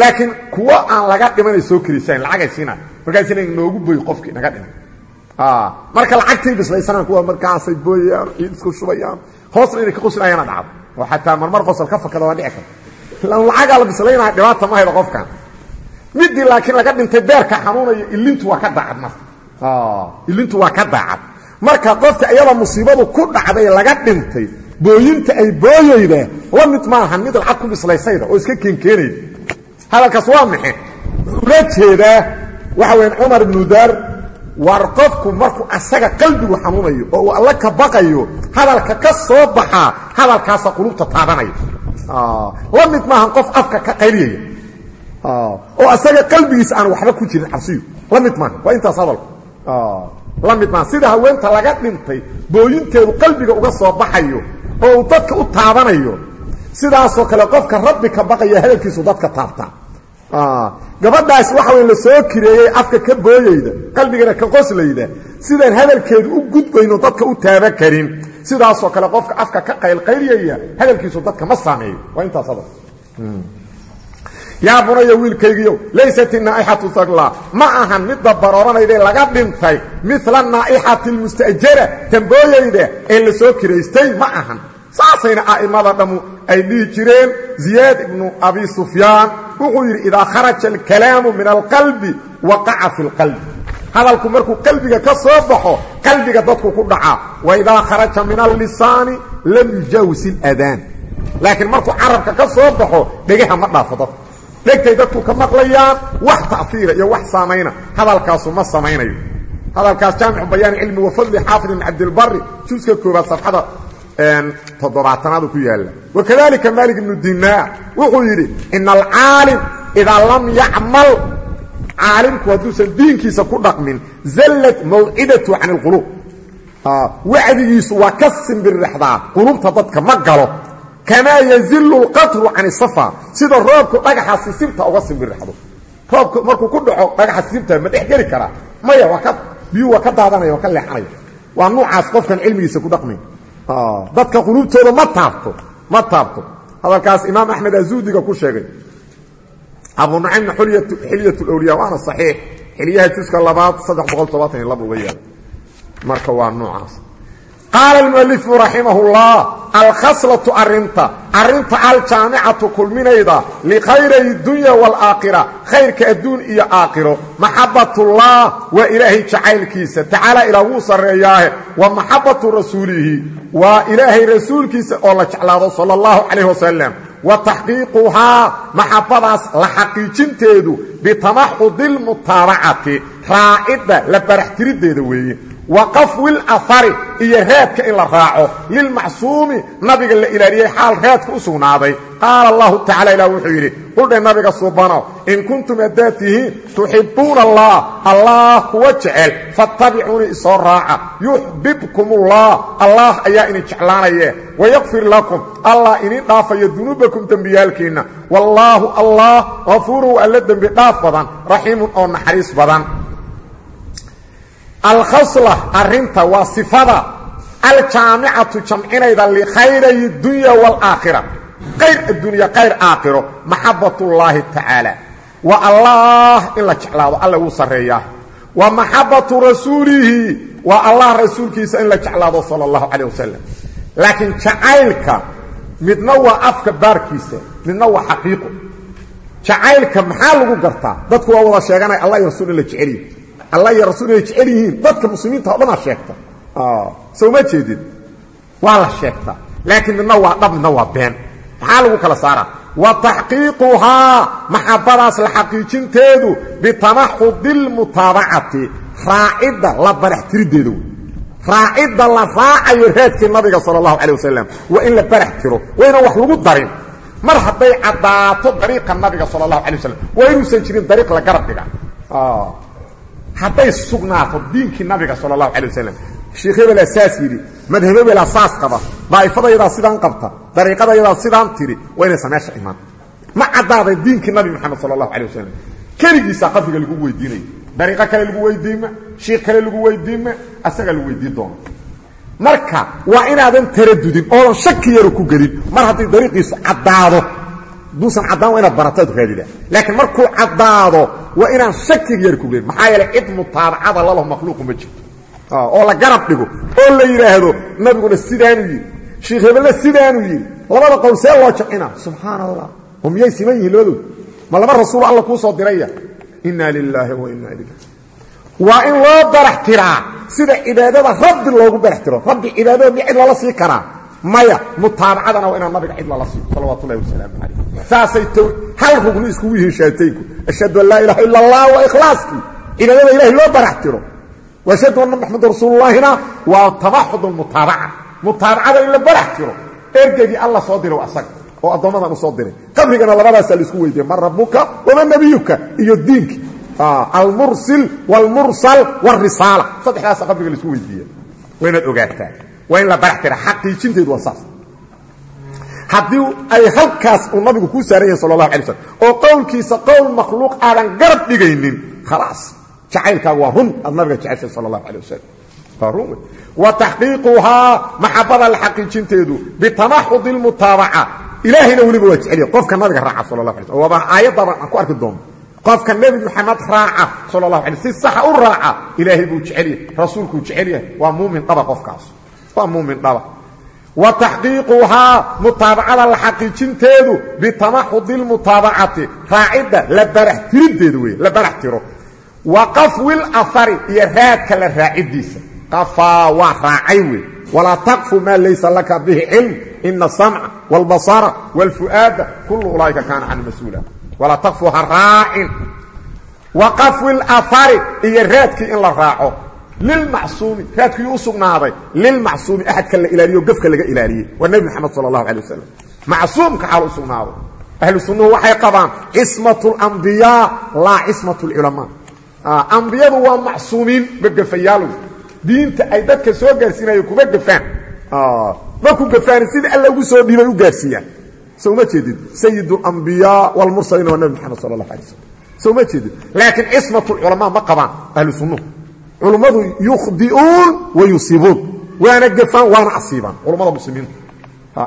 laakiin kuwo aan laga dhimanay soo kiraysaan lacagay siinaan markaasina noogu booy qofkii naga dhintay marka lacagtay bislaysanaan kuwa markaasay booyayaan isku shubayaan hoosna inay ka qoslayaana dhacdo. Oo xataa marmar qosol ka fakada waa dhici karta. Lacagaa la bislaynaya dhibaata ma haydo qofkan midii laakiin laga dhintay beerka xanuunayo ilintu waa ka daacad marka. Ilintu waa ka daacad. Marka qofka iyada musiibadu ku dhacday laga dhintay booyinta ay booyeyda la mid maaha mid lacag ku bislaysayda oo iska keenkeenayda hadalkaas waa maxe ula waxa weyan cumar ibnu daar war markuu asaga qalbigu xanuunayo oo uu alla ka baqayo hadalka ka soo baxaa hadalkaasa qulubta taabanaya. La mid maaha qof afka ka qayliyaya. Oo asaga qalbigiisa aan waxba ku jirin cabsiyu. La mid maaha waa intaas hadalku la mid maaha. Sida haweenta laga dhintay booyinteedu qalbiga uga soo baxayo oo dadka u taabanayo sidaasoo kale qofka rabbi ka baqaya hadalkiisu dadka taabtaa gabadhaas waxa wey la soo kireeyey afka ka booyeyda qalbigana ka qoslayda sidaan hadalkeedu u gudbayno dadka u taaba karin. Sidaasoo kale qofka afka ka qaylqayliyaya hadalkiisu dadka ma saameeyo. Waa intaas hadal. Yaa bunaya wiilkaygiyo laysat inaa'ixatu sagla ma ahan midda barooranaydae laga dhintay. Mila naa'ixati lmustajara tambooyeyda ee la soo kiraystay ma ahan saasayna a'immada dhammu ay dhihi jireen ziyaad ibnu abi sufyaan. Wuxuu yidhi idaa kharaja alkalaamu min alqalbi waqaca fi lqalbi. Hadalku markuu qalbiga ka soo baxo qalbiga dadku ku dhacaa wa idaa kharaja min allisaani lam yujaawis iladaan laakiin markuu carabka ka soo baxo dhegaha ma dhaafo dadka dhegtay dadku ka maqlayaan wax ta'fiira iyo wax saamayna hadalkaasu ma samaynayo. Hadalkaas jaamicu bayaani cilmi wafadli xaafid ibn toddobaatanaadu ku yaalla. Wakadalika malik ibnu dinaac wuxuu yidhi ina alcaalim idaa lam yacmal caalimku hadduusan diinkiisa ku dhaqmin zallad mawcidatu can اlquluub wacdigiisu waa ka simbirrexdaa qulubta dadka ma galo. Kamaa yazilu اlqatru can isafa sida roobku dhagaxa sisibta uga simbirrexdo roobku markuu ku dhaco dhagaxa sisibta ma dhex geli karaa. Maya waa ka biyuu waa ka daadanaya waa ka leexanaya. Waa nuucaas qofkan cilmigiisa ku dhaqmayn dadka quluubtooda ma taabto ma taabto. Hadalkaas imaam axmed azuudiga ku sheegay. Abu nucaymna xilyat lwliya waana saxiix. Xilyaha juska labaad saddex boqol todobaatan iyo laba uga yaalla marka waa noocaas qaala almualifu raximahullah alkhaslatu arinta arinta aljaamicatu kulminayda likhayray dunya waalaakhira khayrka adduun iyo aakhiro maxabatullah waa ilaahay jacaylkiisa tacaala ilaa wuu sarreeyaahe wa maxabatu rasuulihi waa ilaahay rasuulkiisa oo la jeclaado sala allahu calayh wasalam wa taxqiiquhaa maxabadaas la xaqiijinteedu bitamaxudi lmutaabacati raacidda la baraxtiriddeeda weeye wa qafwil ahari iyo raadka in la raaco. Lilmacsuumi nabiga la ilaaliyey xaal raadka u sugnaaday. Qaala allahu tacala ilah wuxuu yidhi quldhe nabiga suubano in kuntum haddaad tihiin tuxibbuuna allah allah kuwa jecel. Fattabicuunii isoo raaca. Yuxbibkum ullah allah ayaa idin jeclaanaye. Wayakfir lakum. Allah idin dhaafayo dunuubakum dembiyaalkiinna. Wallaahu allah hafuuruhu alla dembi dhaaf badan raxiimun oo naxariis badan alkhasla arinta waa sifada. Aljaamicatu jamcinayda likhayray dunya wاlaakhira kayr addunya kayr aakhiro. Maxabatullaahi tacaala wa allah in la jeclaado alla wuu sarreeyaa. Wa maxabatu rasuulihi waa allah rasuulkiisa in la jeclaado sala اllahu calayh wasalam laakiin jacaylka midna waa afka baarkiisa midna waa xaqiiqo jacaylka maxaa lagu gartaa? Dadku waa wada sheeganaya allah iyo rasuul in la jeceliyo allah iyo rasuul inay jecel yihiin. Dadka muslimiinta o dhanaa sheegta. Soo ma jeedin? Waa la sheegtaa laakiin midna waa dhab midna waa been. Maxaa lagu kala saaraa? Wa taxqiiquhaa maxabadaas la xaqiijinteedu bitamaxudi lmutaabacati raacidda la barax tiriddeeda wey raacidda la raacayo raadkii nabiga sala allahu calay wasalam waa in la barax tiro. Waa inaan wax lagu darin. Mar hadday caddaato dariiqa nabiga sala allahu alay wasalam waa inuusan jirin dariiq la garab dhiga hadday sugnaato diinkii nabiga sal اlahu alيه waslm sheikh hebelaa saas yidhi madhab hebelaa saas qaba daa'ifadayadaa sidaan qabta dariiqadayadaa sidaan tiri waa inaysa meesha imaan ma caddaaday diinkii nabi moxamed sal اlahu alيه wasalam keligiisaa qabriga lagu weydiinaya dariiqo kale lagu weydiinma shiikh kale lagu weydiinma asagaa lagu weydiin doona marka waa inaadan taradudin oodan shaki yaro ku gelin mar haddii dariiqiisu caddaado duusan caddaan waa inaad barataad raadida laakiin markuu caddaado waa inaan shakiga yar ku gelin maxaa yeele cid mutaabacada lalaho makhluuqu ma jirto. Oo la garab dhigo oo la yidhaahdo nabiguna sidaanuu yidhi sheikh hebelle sidaanuu yidhi labada qowl see loo jamcina subxaan allah oo miyay siman yihiin ma laba rasuul alla kuu soo diraya? Inna lilaahi wa inna ilayh waa in loo barax tiraa sida cibaadada rabbi loogu barax tiro. Rabbi cibaadada mi cid lala sii karaa. Maya mutaabacadana waa inaan nabiga cid lala siiyo salawatu ullahi wasalaamu calayh saasay hal rugni iskugu yihiin shaataynku ashhadu an laa ilaha ila allah waa ikhlaaskii cibaadada ilahay loo barax tiro. Washhadu anna maxameda rasuulullaahina waa tamaxud mutaabaca. Mutaabacada in la barax tiro. Ergegii alla soo diray asaga oo addoommadan u soo diray. Qabrigana labadaasaa la isku weydiiye man rabuka waman nabiyuka iyo diinki. Almursil wاlmursal wاrisaala saddexdaasa qabriga la isku weydiiye waa inaad ogaataa waa in la barax tira. Xaqiijinteedu waa saas haddii ay halkaas uu nabigu kuu saaran yahay sal allahu oo qowlkiisa qowl makhluuq aadan garab dhigaynin khalaas. Jacaylkaaga waa run aad nabiga jeceshay sal allahu alay wa taxqiiquhaa maxabada la xaqiijinteedu bitanaxudi lmutaabaca ilaahayna weliba waa jeceliya. Qofka nabiga raaca sal allah alay slm waabaa aayaddaabaan ku arki doona qofka nebi moxamed raaca sal allah alay si saxa u raaca ilaahay buu jecel yahay rasuulkuu waa muumin dhaba qofkaas. Waa muumin dhaba wa taxqiiquhaa mutaabacada la xaqiijinteedu bitamaxudi lmutaabacati. Raacidda la barax tiriddeeda wey la barax tiro. Wa qafwi lafari iyo raadka la raaciddiisa qafaa waa raacay wey walaa taqfu maa laysa laka bihi cilm. Ina asamca wاlbasara wاlfu'aada kullu ulaa'ika kaana canhu mas'uula. Walaa taqfu ha raacin. Wa qafwi lafari iyo raadkii in la raaco lilmacsuumi raadkii u sugnaaday lilmacsuumi axadka la ilaaliyo gafka laga ilaaliyey waa nebi moxamed sal allahu alay wasalam macsuumka xaal u sugnaaday ahlu sunnuhu waxay qabaan cismat اlambiyaa laa cismat اlculamaa ambiyadu waa macsuumiin ma gafayaalow diinta ay dadka soo gaarsiinayo kuma gafaan ma ku gafaan sida alla ugu soo dhiibay u gaarsiiyaan so uma jeedid sayid اlambiyaa wاlmursaliin waa nebi moxamed sal اlahu alay wasalam so uma jeedid laakiin cismat اlculamaa ma qabaan ahlu sunnuhu culummadu yukhdiuun wa yusiibuun waana gafaan waana asiibaan. Culummada muslimiinta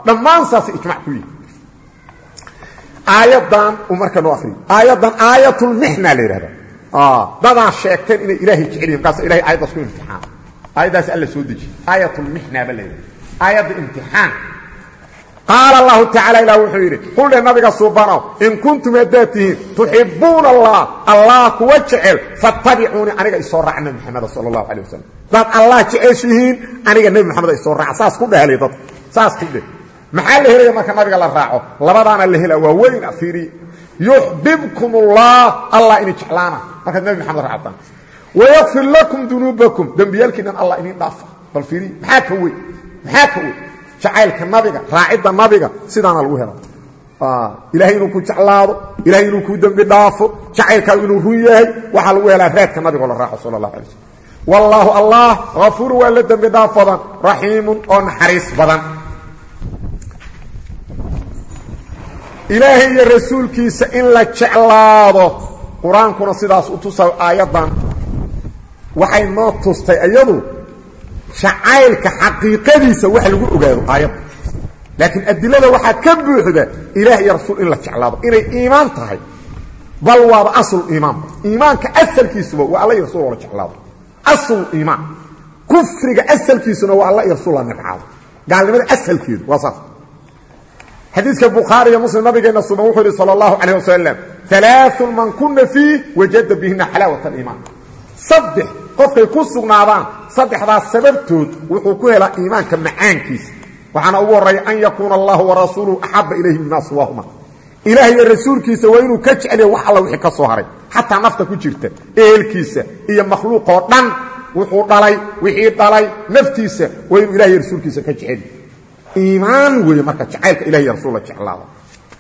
dhammaan saasay ijmac ku yihi aayaddan marka noo akriyo aayaddan aayatulmixna la yidhahda dadaa sheegteen inay ilaahay jecel yihiin markaas ilahay aayaddaas ku imtixaana aayaddaas alla soo dejiye aayatulmixna ba leedahay aayadda imtixaan qaala allahu tacala ilah wuxuu yidhi quldhe nabiga suubanow in kuntum haddaad tihiin tuxibbuuna allah allah kuwa jecel fattabicuuni aniga isoo raaca nebi maxameda sala allahu calay wasalam daad allah jeceshihiin aniga nebi maxameda isoo raaca saas ku dhehli dadka saas ku dheh maxaa la helaya marka nabiga la raaco? Labadaana la hela waa weyn fiiriye yuxbibkum ullah allah ini jeclaana. Markaad nebi maxamed raacdaan wayakfir lakum dunuubakum. Dembiyaalkiinan allah inin dhaafa. Bal fiiriye maxaa ka weyn? Maxaa ka weyn jacaylka nabiga raacidda nabiga sidaana lagu hela ilaahay inuu ku jeclaado ilahay inuu ku dembi dhaafo jacaylkaagu inuu run yahay waxaa lagu helaa raadka nabigoo la raaco allah alay slm wallaahu allah hafuuru waa la dembi dhaaf badan raxiimun oo naxariis badan. Ilaahay iyo rasuulkiisa in la jeclaado. Qur'aankuna sidaas u tusa aayaddan waxay noo tustay iyadu shacaylka xaqiiqadiisa wax lagu ogaado aayadda laakiin adilada waxaa ka buuxda ilaah iyo rasuul in la jeclaado inay iimaan tahay. Bal waaba asl iimaan. Iimaanka asalkiisuba waa alla iyo rasuul la jeclaado. Asl iimaan. Kufriga asalkiisuna waa alla iyo rasuul la nabcaado gaalnimada asalkeedu waa saas. Xadiiska bukhaari iyo muslim nabigeena sugan wuxuu yihi sala allahu calayh wasalam alaaun man kuna fiih wajada bihina xalaawat aliimaan qofkay ku sugnaadaan saddexdaas sababtood wuxuu ku helaa iimaanka macaankiisa. Waxaana ugu horreeya an yakuuna allahu warasuuluhu axaba ilayhi mima siwaahuma ilaah iyo rasuulkiisa waa inuu ka jeceliya wax alla wixii ka soo haray. Xataa nafta ku jirta ehelkiisa iyo makhluuqoo dhan wuxuu dhalay wixii dhalay naftiisa waa inuu ilah iyo rasuulkiisa ka jeceliy iimaan weeye marka jacaylka ilah iyo rasuul la jeclaada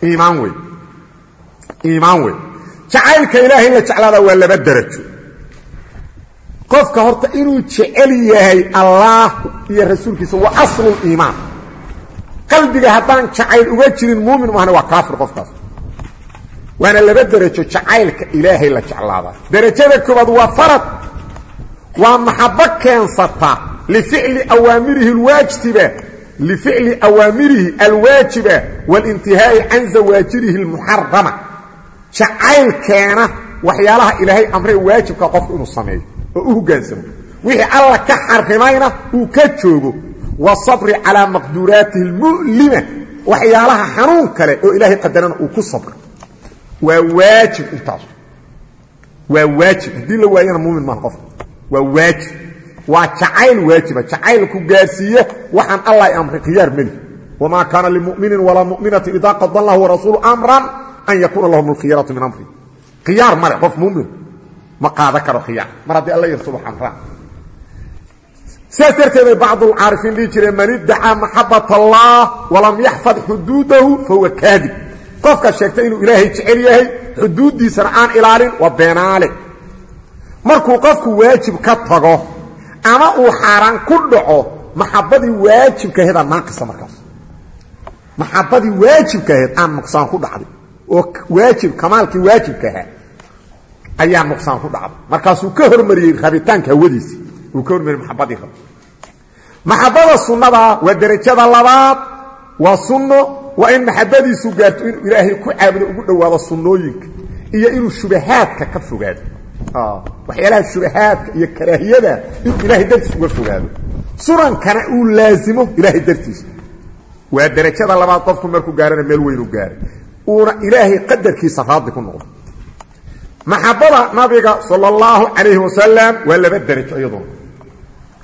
iimaan wey iimaan wey jacaylka ilahay la jeclaada waa laba derajo qofka horta inuu jecel yahay allah iyo rasuulkiisa waa asluliimaan qalbiga haddaan jacayl uga jirin muumin maahna waa kaafir qofkaas. Waana laba derajo jacaylka ilaahay la jeclaada. Derajada koobaad waa farad. Waa maxabo keensata lificli awaamirihi lwaajiba lificli awaamirihi alwaajiba wاlintihaa'i can zawaajirihi اlmuxarama jacayl keena waxyaalaha ilaahay amree waajibka qofku inuu sameeyo oo u hogaansamo wixii alla ka xarimayna uu ka joogo wasabri calaa maqduuraatihi اlmu'lima waxyaalaha xanuun kale oo ilaahay qadarana uu ku sabro waa waajib intaas. Waa waajib. Haddii la waayana muumin maaha qofka waa waajib. Waa jacayl waajiba jacaylku gaarsiiye waxaan allah amray khiyaar meli. Wamaa kaana limuminin walaa muminati idaa qada allah warasuulu amran an yakuuna lahum alkhiyaratu min amri. Khiyaar male qof mumin ma qaada karo khiyaar. Mar haddii alla yarsulo amraa sidaas darteed bay bacdulcaarifiin dhihi jireen man iddacaa maxabat allah walam yaxfad xuduudahu fahuwa kaadib. Qofka sheegta inuu ilaahay jecel yahay xuduuddiisana aan ilaalin waa beenaale. Markuu qofku waajib ka tago ama uu xaaraan ku dhaco maxabadii waajibkaheed aa naaqisa markaas. Maxabadii waajibkaheed aan nuqsaan ku dhacday. Oo waajib kamaalkii waajibkahaa ayaa nuqsaan ku dhacday markaasuu ka hormariyey rabitaanka hawadiisii uu ka hormariyey maxabadii rab. Maxabada sunnadaa waa derajada labaad. Waa sunno waa in maxabadiisu gaarto inuu ilaahay ku caabudo ugu dhowaado sunnooyinka iyo inuu shubahaadka ka fogaado. Waxyaalaha shubahaadka iyo karaahiyada inuu ilaahay dartiis uga fogaado. Sunankana uu laazimo ilaahay dartiisa waa derajada labaad qofku markuu gaarana meel weynu gaaray. Uuna ilaahay qadarkiisa raadi ku noqdo maxabada nabiga sala allahu calayhi wasalam waa laba derajo iyaduna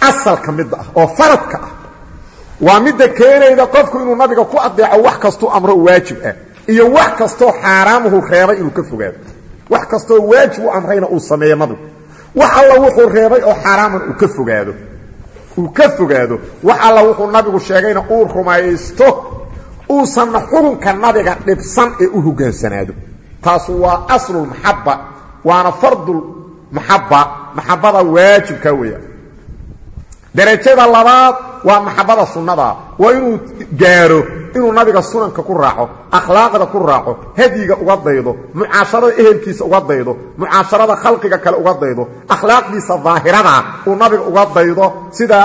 asalka midda ah oo faradka ah. Waa midda keenayda qofku inuu nabiga ku adeeco wax kastuu amro waajib ah iyo wax kastoo xaaraamuhu reebay inuu ka fogaado. Wax kastoo waajib u amrayna uu sameeyo nabigu. Wax alla wuxuu reebay oo xaaraaman uu ka fogaado. Uu ka fogaado. Wax alla wuxuu nabigu sheegayna uu rumaysto. Uusanna xukunka nabiga dhibsan ee u hogaansanaado taasu waa aslulmaxaba waana fardulmaxaba maxabada waajibka weeyaan derajada labaad waa maxabada sunnada waa inuu gaaro inuu nabiga sunanka ku raaco akhlaaqda ku raaco hadyiga uga daydo mucaasharada ehelkiisa uga daydo mucaasharada khalqiga kale uga daydo akhlaaqdiisa daahirada uu nabiga uga daydo sida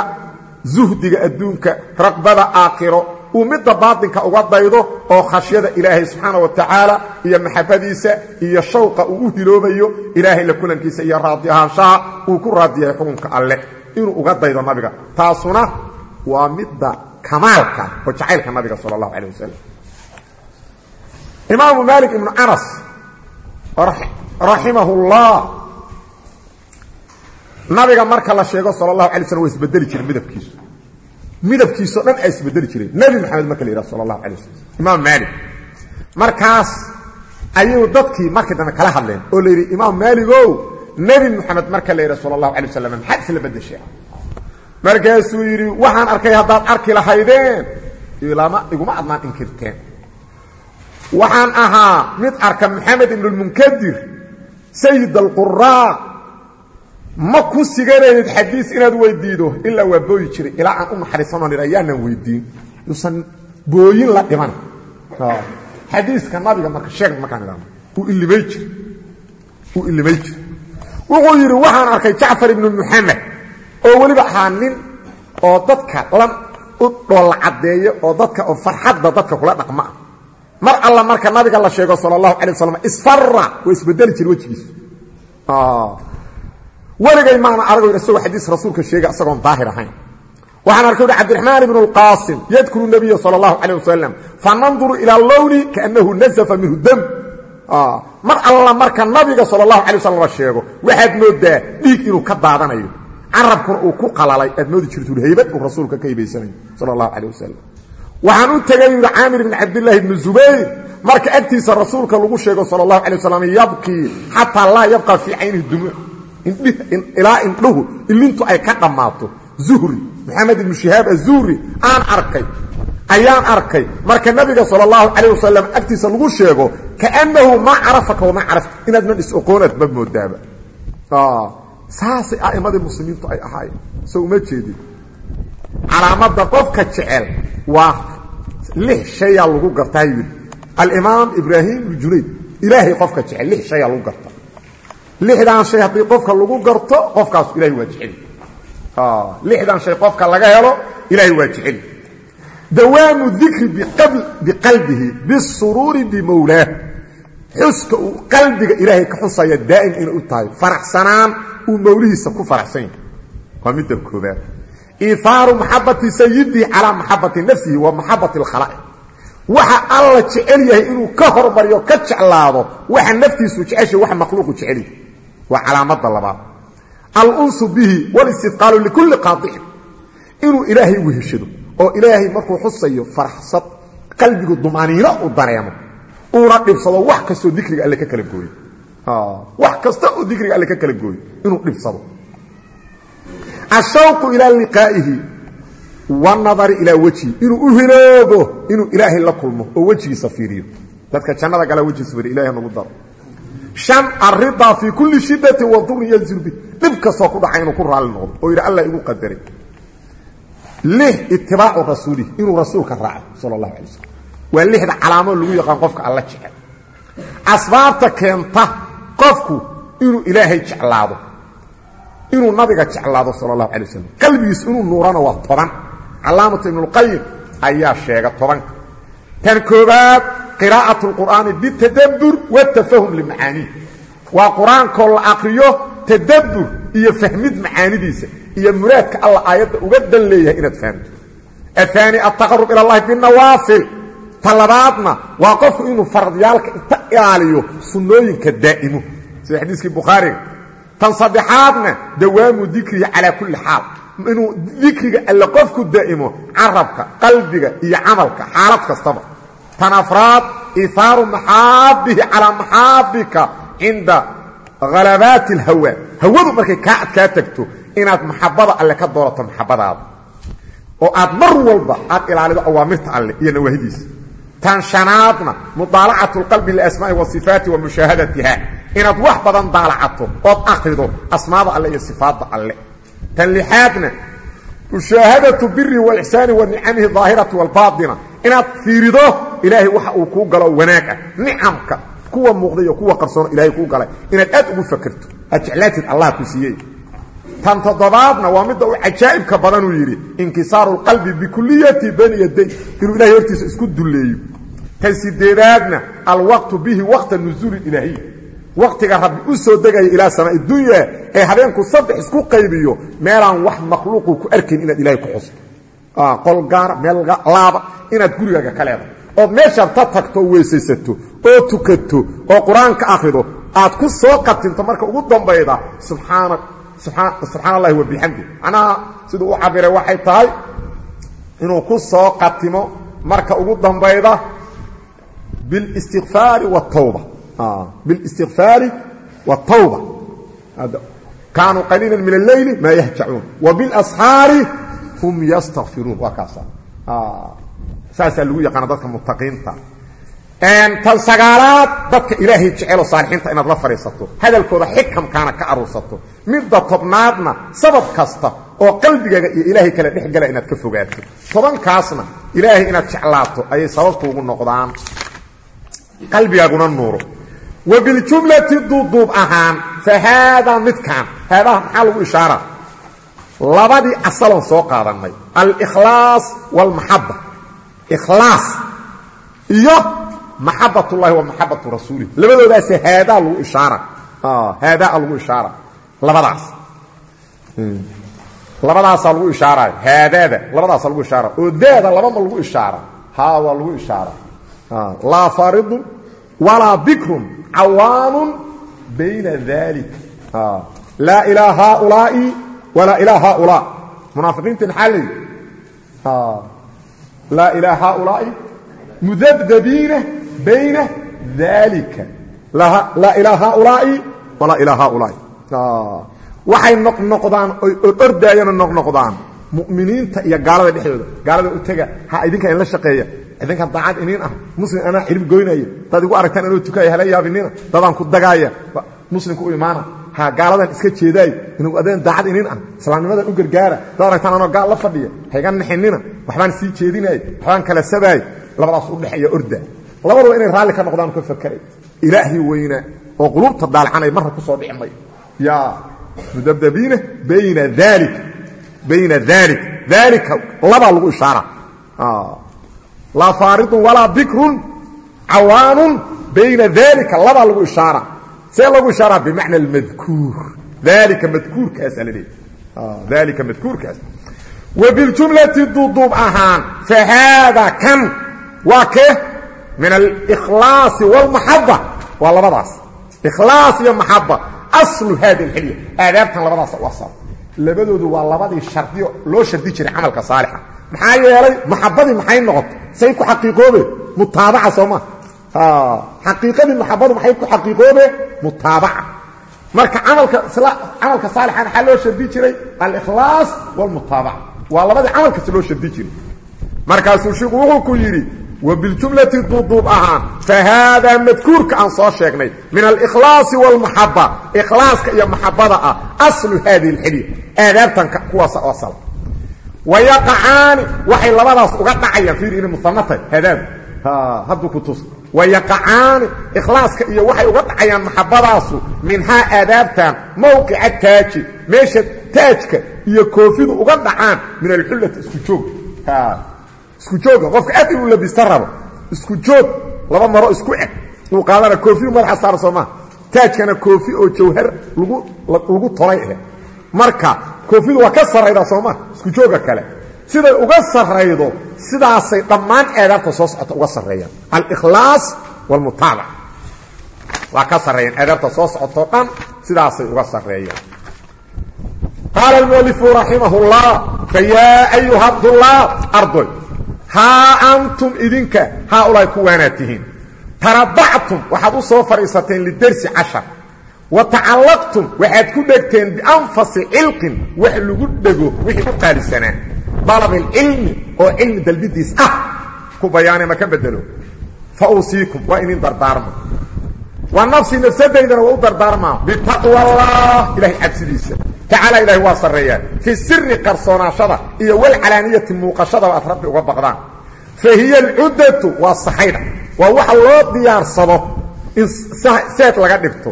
zuhdiga adduunka raqbada aakhiro uu midda baatinka uga daydo oo khashyada ilaahay subxaana wa tacaala iyo maxabadiisa iyo shawqa uu u hiloobayo ilaahay la kulankiisa iyo raadi ahaanshaha uu ku raadiyahay xukunka alleh inuu uga daydo nabiga. Taasuna waa midda kamaalka oo jacaylka nabiga sal allahu caleh wasalam imaamu maalik ibnu anas raximahu llah nabiga marka la sheego sal allahu alay slm waa isbedeli jira midabkiisu midabkiisao dhan ay isbedeli jireen. Nebi maxamed marka la yidhah sal allahu calay wasalam imaam maalik. Markaas ayuu dadkii markii dambe kala hadleen oo la yidhi imaam maaligow nebi moxamed marka la yidhah sala allahu calay wasalam maxaad isla beddeshay? Markaasuu yidhi waxaan arkay haddaad arki lahaydeen. Ilama iguma adnaan inkirteen. Waxaan ahaa mid arka maxamed ibnulmunkadir sayid alquraa ma ku siganaydid xadiis inaad weydiido? Ilaa waa booyi jiray. Ilaa aan u naxariisanoo nidha yaanaan weydiin. Yuusan booyin la dhiman. Xadiiska nabiga marka sheeg markaan idhahno uu ilimay jir. Uu ilimay jir. Wuxuu yidhi waxaan arkay jacfar ibnu muxamed oo weliba ahaa nin oo dadka la u dhoolla caddeeyo oo dadka oo farxadda dadka kula dhaqma. Ah mar alla marka nabiga la sheego sala allahu alay wasalam isfara waa isbedeli jir wejigiisu weligay maanan aragayno isagoo xadiis rasuulka sheega isagoon daahir ahayn. Waxaan arkay uhi cabdiraxmaan ibnu alqaasim yadkuru nabiya sala allahu calayh wasalam fananduru ilaa lowni kaannahu nasafa minhu dam. Ah, mar alla marka nabiga sala allahu calay wasalam la sheego waxaad moodaa dhiig inuu ka daadanayo. Carabkuna uu ku qalalay aad moodi jirtuul haybad uu rasuulka ka hibaysanayo sala allahu calayh wasalam waxaan u tegay yidhi caamir ibni cabdillaahi ibni zubayr marka agtiisa rasuulka lagu sheego sala allahu calay wasalam yabkii xataa laa yabqa fii caynihi ilaa indhuhu ilintu ay ka dhammaato. Zuhri maxamed ibnu shihaab azuhri aan arkay ayaan arkay. Marka nabiga sal اllahu calayh wasalam agtiisa lagu sheego kaannahu maa carafaka wamaa carafta inaadnan is-oqoonaad ma moodaaba. Saasay a'immadii muslimiintu ay ahaayeen. So uma jeedin calaamadda qofka jecel waa lix shayaa lagu gartaa yidhi. Alimaam ibraahim ibnu junayd ilaahay qofka jecel lix shayaa lagu garta lixdan shay haddii qofka lagu garto qofkaasu ilahay waa jecel. Lixdan shay qofka laga helo ilaahay waa jecel. Dawaamu dikri biqalbihi bisuruuri bimowlaah xuska uu qalbiga ilaahay ka xusaya daa'im inay u tahay. Faraxsanaan uu mawlihiisa ku faraxsan yahay. Waa midda koobaad iifaaru maxabati sayidihi calaa maxabati nafsihi wa maxabati alkhalaa'iq. Waxa alla jecel yahay inuu ka hormariyo ka jeclaado waxa naftiisu waa calaamadda labaad. Alunsu bihi wlistidqaalu likulli qaadicin inuu ilaahay weheshado oo ilaahay markuu xusayo faraxsad qalbigu dumaaniino u dareemo uuna dhibsado wax kastoo dikriga alle ka kala gooyo. Wax kasta oo dikriga alle ka kala gooyo inuu dhibsado. Ashawqu ilaa liqaa'ihi wanadari ilaa wejhi inuu u hiloobo inuu ilaahay la kulmo oo wejigiisa fiiriyo. Dadka jannada gala wejigiisa fiiriyo ilahay nagu daro shan aridaa fii kulli shidati wa durin yanzil bi. Dhib kastoo ku dhaca inuu ku raalli noqdo oo yidhi alla igu qadaray. Lix itibaacu rasuulihi inuu rasuulka raaco sal allahu alay slam waa lixda calaamo lagu yaqaan qofka alla jecel. Asbaabta keenta qofku inuu ilaahay jeclaado inuu nabiga jeclaado sal allahu alay wasalam qalbigiis inuu nuurana waa toban. Calaamatu ibnulqayim ayaa sheega tobanka. Tan koobaad qiraa'at lqur'aani bitadabbur watafahum limacaaniih waa qur'aankoo la aqriyo tadabbur iyo fahmid macaanidiisa iyo muraadka alla aayadda uga dan leeyahay inaad fahamto ahaani altaqarub ila allahi binawaafil ta labaadna waa qofku inuu faradyaalka inta ilaaliyo sunnooyinka daa'imo sida xadiiskii bukhaariga tan saddexaadna dawaamu dikrihi calaa kulli xaal. Inuu dikriga alle qofku daa'imo carabka qalbiga iyo camalka xaalad kastaba tan afraad ihaaru maxaabihi calaa maxaabika cinda halabaati اlhawa hawadu markay kaa adkaa tagto inaad maxabada alle ka doorato maxabadaada oo aad mar walba aad ilaalido awaamirta alle iyo nawaahidiisa tan shanaadna mudaalacaة اqalbi liasmaai wasifaati wa mushaahadatiha inaad wax badan daalacato ood akrido asmaada alle iyo sifaadda alle tan lixaadna mushaahadaةu biri wاlixsaani wa nicamihi ظaahirati wاlbaaطina inaad fiirido ilaahay waxa uu kuu galo wanaag ah nicamka kuwa muuqda iyo kuwa qarsoon ilahay kuu galay. Inaad aad ugu fakerto aad jeclaatid allah ku siiyey. Tan toddobaadna waa midda uu cajaa'ibka badanuu yidhi inkisaaru اlqalbi bikuliyati bani yaday inuu ilahay hortiisa isku dulleeyo. Tan sideedaadna alwaqtu bihi waqta nuzuuli ilaahiy waqtiga rabbi u soo degaya ilaa samaa'i dunya ee habeenku saddex isku qaybiyo meelaan wax makhluuqu ku arkayn inaad ilaahay ku xusto qol gaara meel laaba inaad gurigaaga ka leedahay ood meeshaad ta tagto weysaysato oo tukato oo qur-aanka akhrido aad ku soo qatinto marka ugu dambayda subxaana subxaan allahi wabixamdi macnaha siduu u cabiray waxay tahay inuu ku soo qatimo marka ugu dambayda biاlistikfaari wاtawba biاlistikfaari wاtawba kaanuu qaliila min alleyli maa yahjacuun wa biاlasxaari hum yastakfiruun waa kaasa saasaa lagu yaqaana dadka mutaqiinta tan sagaalaad dadka ilaahay jecelo saalixiinta inaad la fadhiisato hadalkooda xikamkaana ka aruursato. Midda tobnaadna sabab kasta oo qalbigaaga iyo ilaahay kale dhex gala inaad ka fogaato. Tobankaasna ilaahay inaad jeclaato ayay sababkuugu noqdaan. Qalbigaaguna nuuro. Wa biljumlati ahaan fa haadaa midkaan haadaha maxaa lagu ishaara? Labadii asaloon soo qaadannay alkhlaas wاlmaxaba ikhlaas iyo maxabat اllahi wa maxabatu rasuulih labadoodaas haadaa lagu ishaara. Haadaa lagu ishaara. Labadaas. Labadaasaa lagu ishaaraayo haadaada labadaasa lagu ishaara. Oo daada labama lagu ishaara. Ha waa lagu ishaara. Laa faridun walaa bikrun cawaamun bayna dalik laa ilaa haaulaa'i walaa ilaa haaulaa munaafiqiinta maxaa leeyi laa ilaa haaulaa'i mudabdabiina bayna dalika laa ilaa haaulaa'i walaa ilaa haaulaa'i waxay noqnoqdaan oy ordaayano noqnoqdaan mu'miniinta iyo gaalada dhexdooda. Gaalada u tega ha idinka in la shaqeeya. Idinkan daacad iniin ah. Muslim anaa xirib goynaya dad igu aragtaan anoo tukaya hala yaabinina dadaan ku dagaaya muslimka u imaana gaaladan iska jeedaay inuu adeen daacad iniin ah. Islaamnimadan u gargaara. Dad aragtaan anoo gaal la fadhiya. Hayga nixinina. Waxbaan sii jeedinaya waxbaan kala sabaay labadaas u dhexeeya orda. Labaduba inay raalli ka noqdaan ka fakeray ilaahay weyna oo quluubta daalcanay marra ku soo dhicmay yaa mudabdabiina bayna dalik bayna dalik dalika labaa lagu ishaara. Laa faaridun walaa bikrun. Cawaanun bayna dalika labaa lagu ishaara see lagu ishaara bimacna almadkuur. Dalika madkuurkaasa la leeyahy dalika madkuurkaas. Wa biljumlati duuduub ahaan fa haada kan waa ke? Min alikhlaasi wاlmaxaba waa labadaas. Ikhlaas iyo maxaba aslu hadi اlxilya aadaabtan labadaas u asal labadoodu waa labadii shardiyo loo shardi jiray camalka saalixa. Maxaa yeelay maxabadii maxay noqotay? Say ku xaqiiqoobe. Mutaabaca soo maa xaqiiqadii maxabadu maxay ku xaqiiqoobe mutaabaca marka camalka camalka saalixa maxaa loo shardi jiray alikhlaas wاlmutaabaca waa labadii camal kasta loo shardi jiray markaasuu shiku wuxuu ku yidhi وباljumلaةi duuduub ahaan fahaadaa madkuurka aan soo sheegnay min alkhlaaصi wاlmaxaba ikhlaaska iyo maxabada ah aslu hadihi اlxilya aadaabtan kuwaas asal wayaqacaani waxay labadaas uga dhacayaan fiir inay musanatay hadaadu hadduu ku tus wayaqacaani ikhlaaska iyo waxay uga dhacayaan maxabadaasu minhaa aadaabtan mowqica taaji meesha taajka iyo koofidu uga dhacaan min alxullati isku joog isku jooga qofka aad inuu labista rabo isku joog laba maro isku eg uu qaadana koofiyu madaxa saar soo maa taajkana koofi oo jawhar lagu lagu tolay koofidu kale siday uga sarraydo sidaasay dhammaan aadaabta soo socota uga sarreeyaan. Alikhlaas waalmutaabaca waa ka sarreeyaan aadaabta soo socotoo dhan sidaasay uga sarreeyaan. Qaala almualifu raximah اllah fayaa ayuha abdullah ardoy haa antum idinka haaulaai kuwaanaad tihiin. Tarabactum waxaad u soo fadhiisateen lidersi cashar. Wa tacallaqtum waxaad ku dhegteen bianfasi cilqin wax lagu dhego wixii u qaalisanaa dalabilcilmi oo cilmi dalbidiis ah ku bayaane ma ka bedelo fa uusiikum waa idin dardaarma wa nafsi nafsadaydana waa u dardaarmaa bitaqwa allah ilahay cabsidiisa tacaala ilahay waa sarreeyaa fi siri qarsoonaashada iyo walcalaaniyati muuqashadaba aad rabbi uga baqdaan fa hiya alcuddatu waa saxaydha waa waxa loo diyaarsado in seed laga dhigto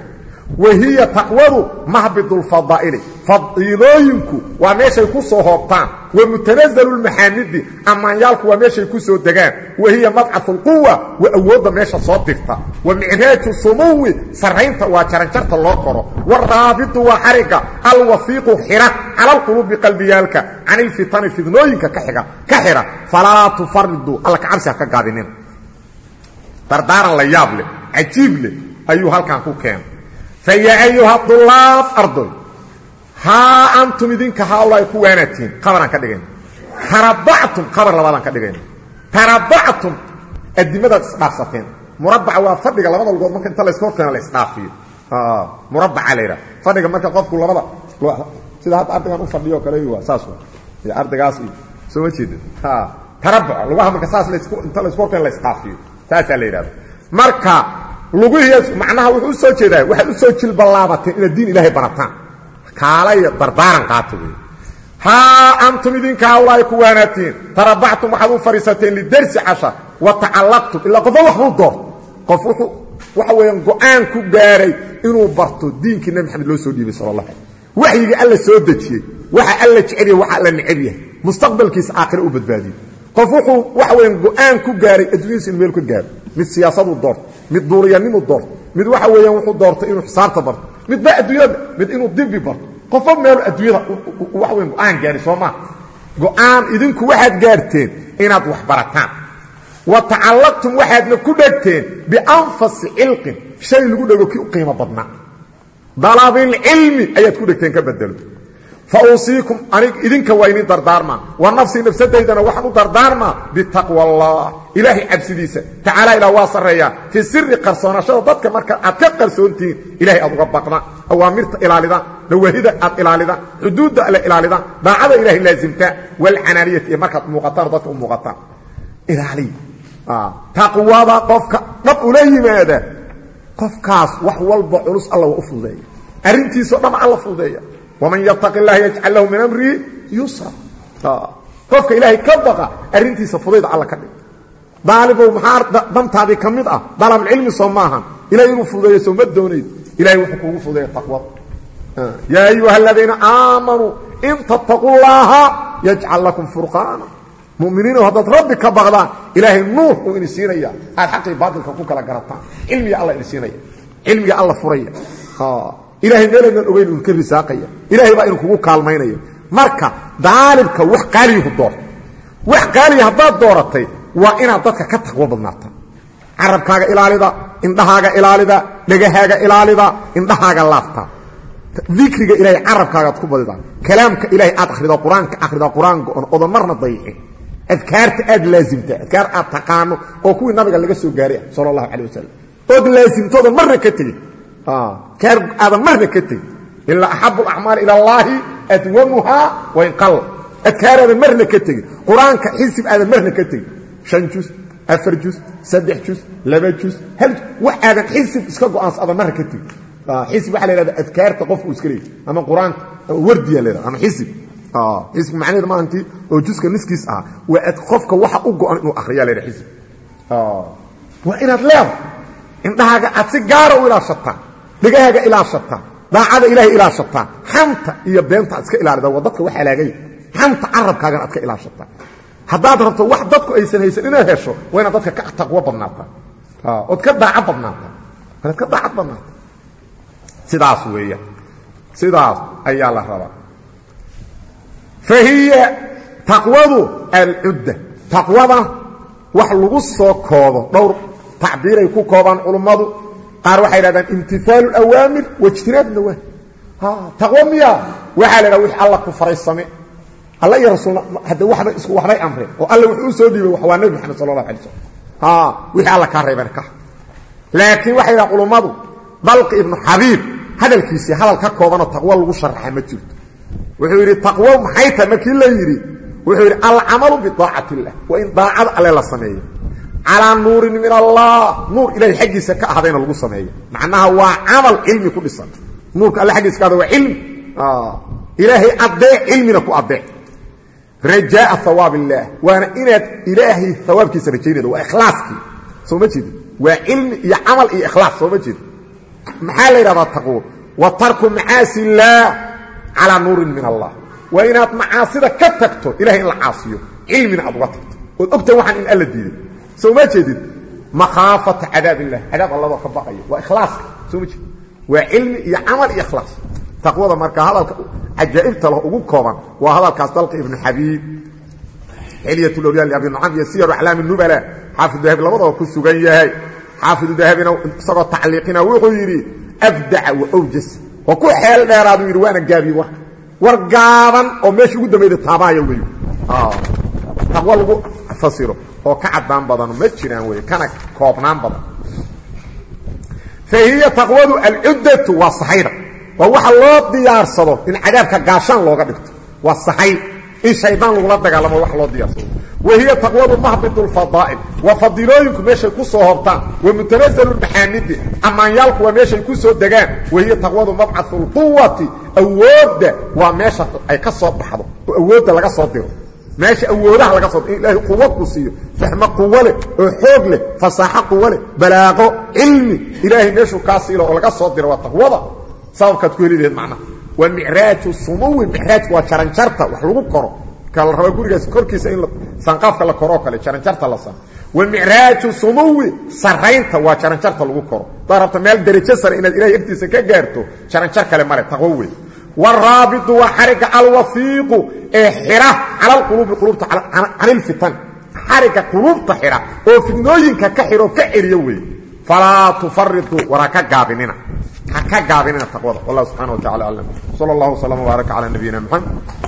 wahiya taqwadu mahbidu lfadaa'ili fadiilooyinku waa meeshay ku soo hoobtaan. Wa mutanazalu lmaxaamidi ammaanyaalku waa meeshay ku soo degaan. Wahiya madcafu lquwa waa awoodda meesha soo dirta. Wa micraaju sumuwi sarraynta waa jaranjarta loo koro waraabidu waa xariga alwafiiqu xira cala alquluubi qalbiyaalka can ilfitani fidnooyinka ka xidha falaa tufariduu alla kacabsi ha ka gaabinina dardaaran la yaab leh ayuu halkan ku keenay faya ayuha dulaab ardoy haa antum idinka haaulaai ku waanatiin qabaraan ka dhigayna tarabactum qabar labaadaan ka dhigayna tarabactum adimadaad isdhaafsateen murabaca waa fadhiga labada lugood marka inta layska horkeeno la isdhaafiyo murabaca la yidhaha fadhiga marka qofku labada sida hadda ardaygan u fadhiyo kale waa saas iyo ardaygaas iyo soo ma jeedin tarabuc lugaha marka saas lasku inta laysku horkeeno la isdhaafiyo saasaa la yidhahda marka lugihiis macnaha wuxuu soo jeedaa waxaad u soo jilbalaabateen inaad diin ilaahay barataan. Kaalaya dardaaran qaata wey haa antum idinka hawlaay ku waanaatiin. Tarabactum waxaad u lidarsi cashar wa tacallaqtum. Ilaa qofo waxbuu doorto waxa weeyaan go'aan ku gaaray inuu barto diinkii nabi maxamed loo soo dhiibay sala allah alay waxyigii alla soo dejiyey waxa alla jecel waxa alla necab yahay. Mustaqbalkiisa u badbaadiyo qof waxa weeyaan go'aan ku gaaray adduunyadiisa meel ka gaaro. Mid siyaasaduu doorto mid duuliyanimuu doorto mid waxa weeyaan wuxuu doortay inuu xisaabta barto. Midba adduunyada mid inuu dibi barto. Qofo meelu adduunyada waxa weyan go'aan gaari soo maa go'aan idinku waxaad gaarteen inaad wax barataan. Wa tacallaqtum waxaadna ku dhegteen bianfasi cilqin. Shay lagu dhego kii u qiimo badnaa. Dalabilcilmi ayaad ku dhegteen ka bedelo fa uusiikum anig idinka waa inin dardaarmaa wa nafsii nafsadaydana waxaan u dardaarmaa bitaqwa allah ilaahay cabsidiisa tacaala ilaa waa sarreeyaa. Fii siri qarsoonashada dadka marka aad ka qarsoontihiin ilahay aad uga baqdaan awaamirta ilaalidaan nawaahida aad ilaalidaan xuduudda alle ilaalidaan daacada ilahay laasimtaa walcanaaniyati iyo markaad muuqataan dadka u muuqataan. Ilaaliy taqwada qofka dhab ula yimaada qofkaas wax walba culus alla waa u fududeeya arrintiisao dham alla fududeeya waman yataqi اllaha yajcal lahu min amrihi yusra qofka ilaahay ka baqa arrintiisa fudayda alla ka dhig daalibow maxaa dantaadii ka mid ah dalabulcilmi soo maahan ilahay inuu fududeeyo soo ma doonayd ilahay wuxuu kugu fududeeya taqwada yaa ayuha aladiina aamanuu in tattaquu llaha yajcal lakum furqaana muminiino haddaad rabbi ka baqdaan ilaahay nuur uu ini siinaya aad xaqii baatilka ku kala garataan cilmiga alla ini siinaya cilmiga alla furaya ilahay meelaynan ogeyn uu ka risaaqaya ilahay baa inu kugu kaalmaynaya marka daalibka wax qaaliyahu doorta wax qaaliya haddaad dooratay waa inaad dadka ka taqwo badnaata carabkaaga ilaalida indhahaaga ilaalida dhegahaaga ilaalida indhahaaga laabta. Dikriga ilahay carabkaagaad ku badida kalaamka ilahay aad akhrido qur'aanka akhrido qur'aan go-on marna dayicin adkaarta aad laasimta adkaar aad taqaano oo kuwii nabiga laga soo gaaray sala allahu calay wasalam ood laasimtooda marna ka tegin kaar aadan marna ka tegin ilaa axabu alacmaali ila allaahi adwamuhaa wain qal adkaar aadan marna ka tegin qur'aanka xisib aadan marna ka tegin shan jus afar jus saddex jus laba jus hal wax aadan xisib iska go'aansa aadan marna ka tegin xisib waxa la yhahda adkaarta qofku iska leeyay ama qur'aanka wardiya la yhahda ama xisib xisb macnaheed maahanti oo juska niskiis ah waa qofka waxa u go-an inuu akhriya la yhahda xisib waa inaad leedahay. Indhahaaga aad si gaara u ilaashataa dhegahaaga ilaashataa daacada ilaahay ilaashataa xanta iyo beenta iska ilaalida waa dadka wax halaagay xanta carabkaagan aad ka ilaashataa haddaad rabto wax dadku aysan haysan inaad hesho waa inaad dadka ka taqwo badnaata. Ood ka daaca badnaata. Inaad ka daacad badnaata. Sidaas weeya. Sidaas ayaa la rabaa. Fa hiya taqwadu alcudda taqwada wax lagu soo koobo dhowr tacbiiray ku koobaan culummadu qaar waxay dhahdaan imtiaalu awaamir waijtinaab nawaahi taqwo miya. Waxaa la dhaha wix alla ku faray same alla iyo rasuulna hadde waba isku waxbay amreen oo alla wuxuu u soo dhiibay waa nebi moxamed sala allahu alay slam wixii alla kaa reebeen ka. Laakiin waxay dhahan culummadu dalqi ibnu xabiib hadalkiisii hadal ka koobanoo taqwo lagu sharaxa ma jirto. Wuxuu yidhi taqwo maxay tahay markii la yidhi wuxuu yidhi alcamalu bidaacati illah waa in daacada alle la sameeyo calaa nuurin min allah. Nuur ilahay xaggiisa ka ahdayna lagu sameeyo. Macnaha waa camal cilmi ku dhisan. Nuurka alle aggiisa ka ahda waa cilmi. Ilaahay adeec cilmina ku adeec rajaaa hawaab illaah waana inaad ilaahay hawaabkiisa rajaynaydo waa ikhlaaskii. Soo ma jeedi waa cilmi iyo camal iyo ikhlaas. Soo ma jeedi maxaa la wa tarku macaasi illaah calaa nuurin min allah. Waa inaad macaasida ka tagto ilahay la caasiyo. Cilmina aad uga tagto. Ood ogtahay in alla diiday soo ma jeedid makhaafata cadaab illah cadaab alladoo ka baqayo waa ikhlaaska soo ma jeed waa cilmi iyo camal iyo ikhlaas. Taqwada marka hadalka cajaa'ibta leh ugu kooban waa hadalkaas dalka ibnu xabiib xiliyat lawliya liabi nucam iyo siyaru aclaami nubala. Xaafid dahabi labadaba ku sugan yahay. Xaafidu dahabina isagoo tacliiqina wuxuu yidhi abdaca wa awjas. Oo ku xeel dheeraaduu yidhi waana gaabiye warka war gaaban oo meesha ugu dambayda taabahaya wey taqwo lagu fasiro oo ka caddaan badano ma jiraan wey kana koobnaan badan. Fa hiya taqwadu alcuddatu waa sahayda waa waxa loo diyaarsado in cadaabka gaashaan looga dhigto. Waa sahay in shaydaan lagula dagaalamo wax loo diyaarsado. Wahiya taqwadu mahbit lfadaa'il waa fadiilooyinku meeshay ku soo hobtaan wa mutanazalu maxaamidi ammaanyaalku waa meeshay ku soo degaan. Wahiya taqwadu mabcau lquwati awoodda waa meesha ay ka soo baxdo. Oo awoodda laga soo diro meesha awoodaha laga soo in ilaahay quwo ku siiyo fahmo quwo leh oo xoog leh fasaaxo quwo leh balaaqo cilmi. Ilaahay meeshuu kaa siilo oo laga soo diro waa taqwada. Sababkaad ku heli laheed macnaha waa micraaju sumuwi micraajku waa jaranjarta wax lagu koro. La raba gurigaas korkiisa in sanqaafka la koroo kale jaranjarta la saa wa micraaju sumuwi saraynta waa jaranjarta lagu koro. Hadaad rabta meel derajo sare inaad ilahay agtiisa ka gaarto jaranjar kale male taqwo wey waraabitu waa xariga alwafiiqu ee xira cala lquluubi quluubta can ilfitan xariga quluubta xira oo fidnooyinka ka xiro ka celiyo wey falaa tufaritu war ha ka gaabinina ha ka gaabinina taqwada wallah subxana wa tacala aclam sala allahu wslam wbaaraka cala nabiyina mxamed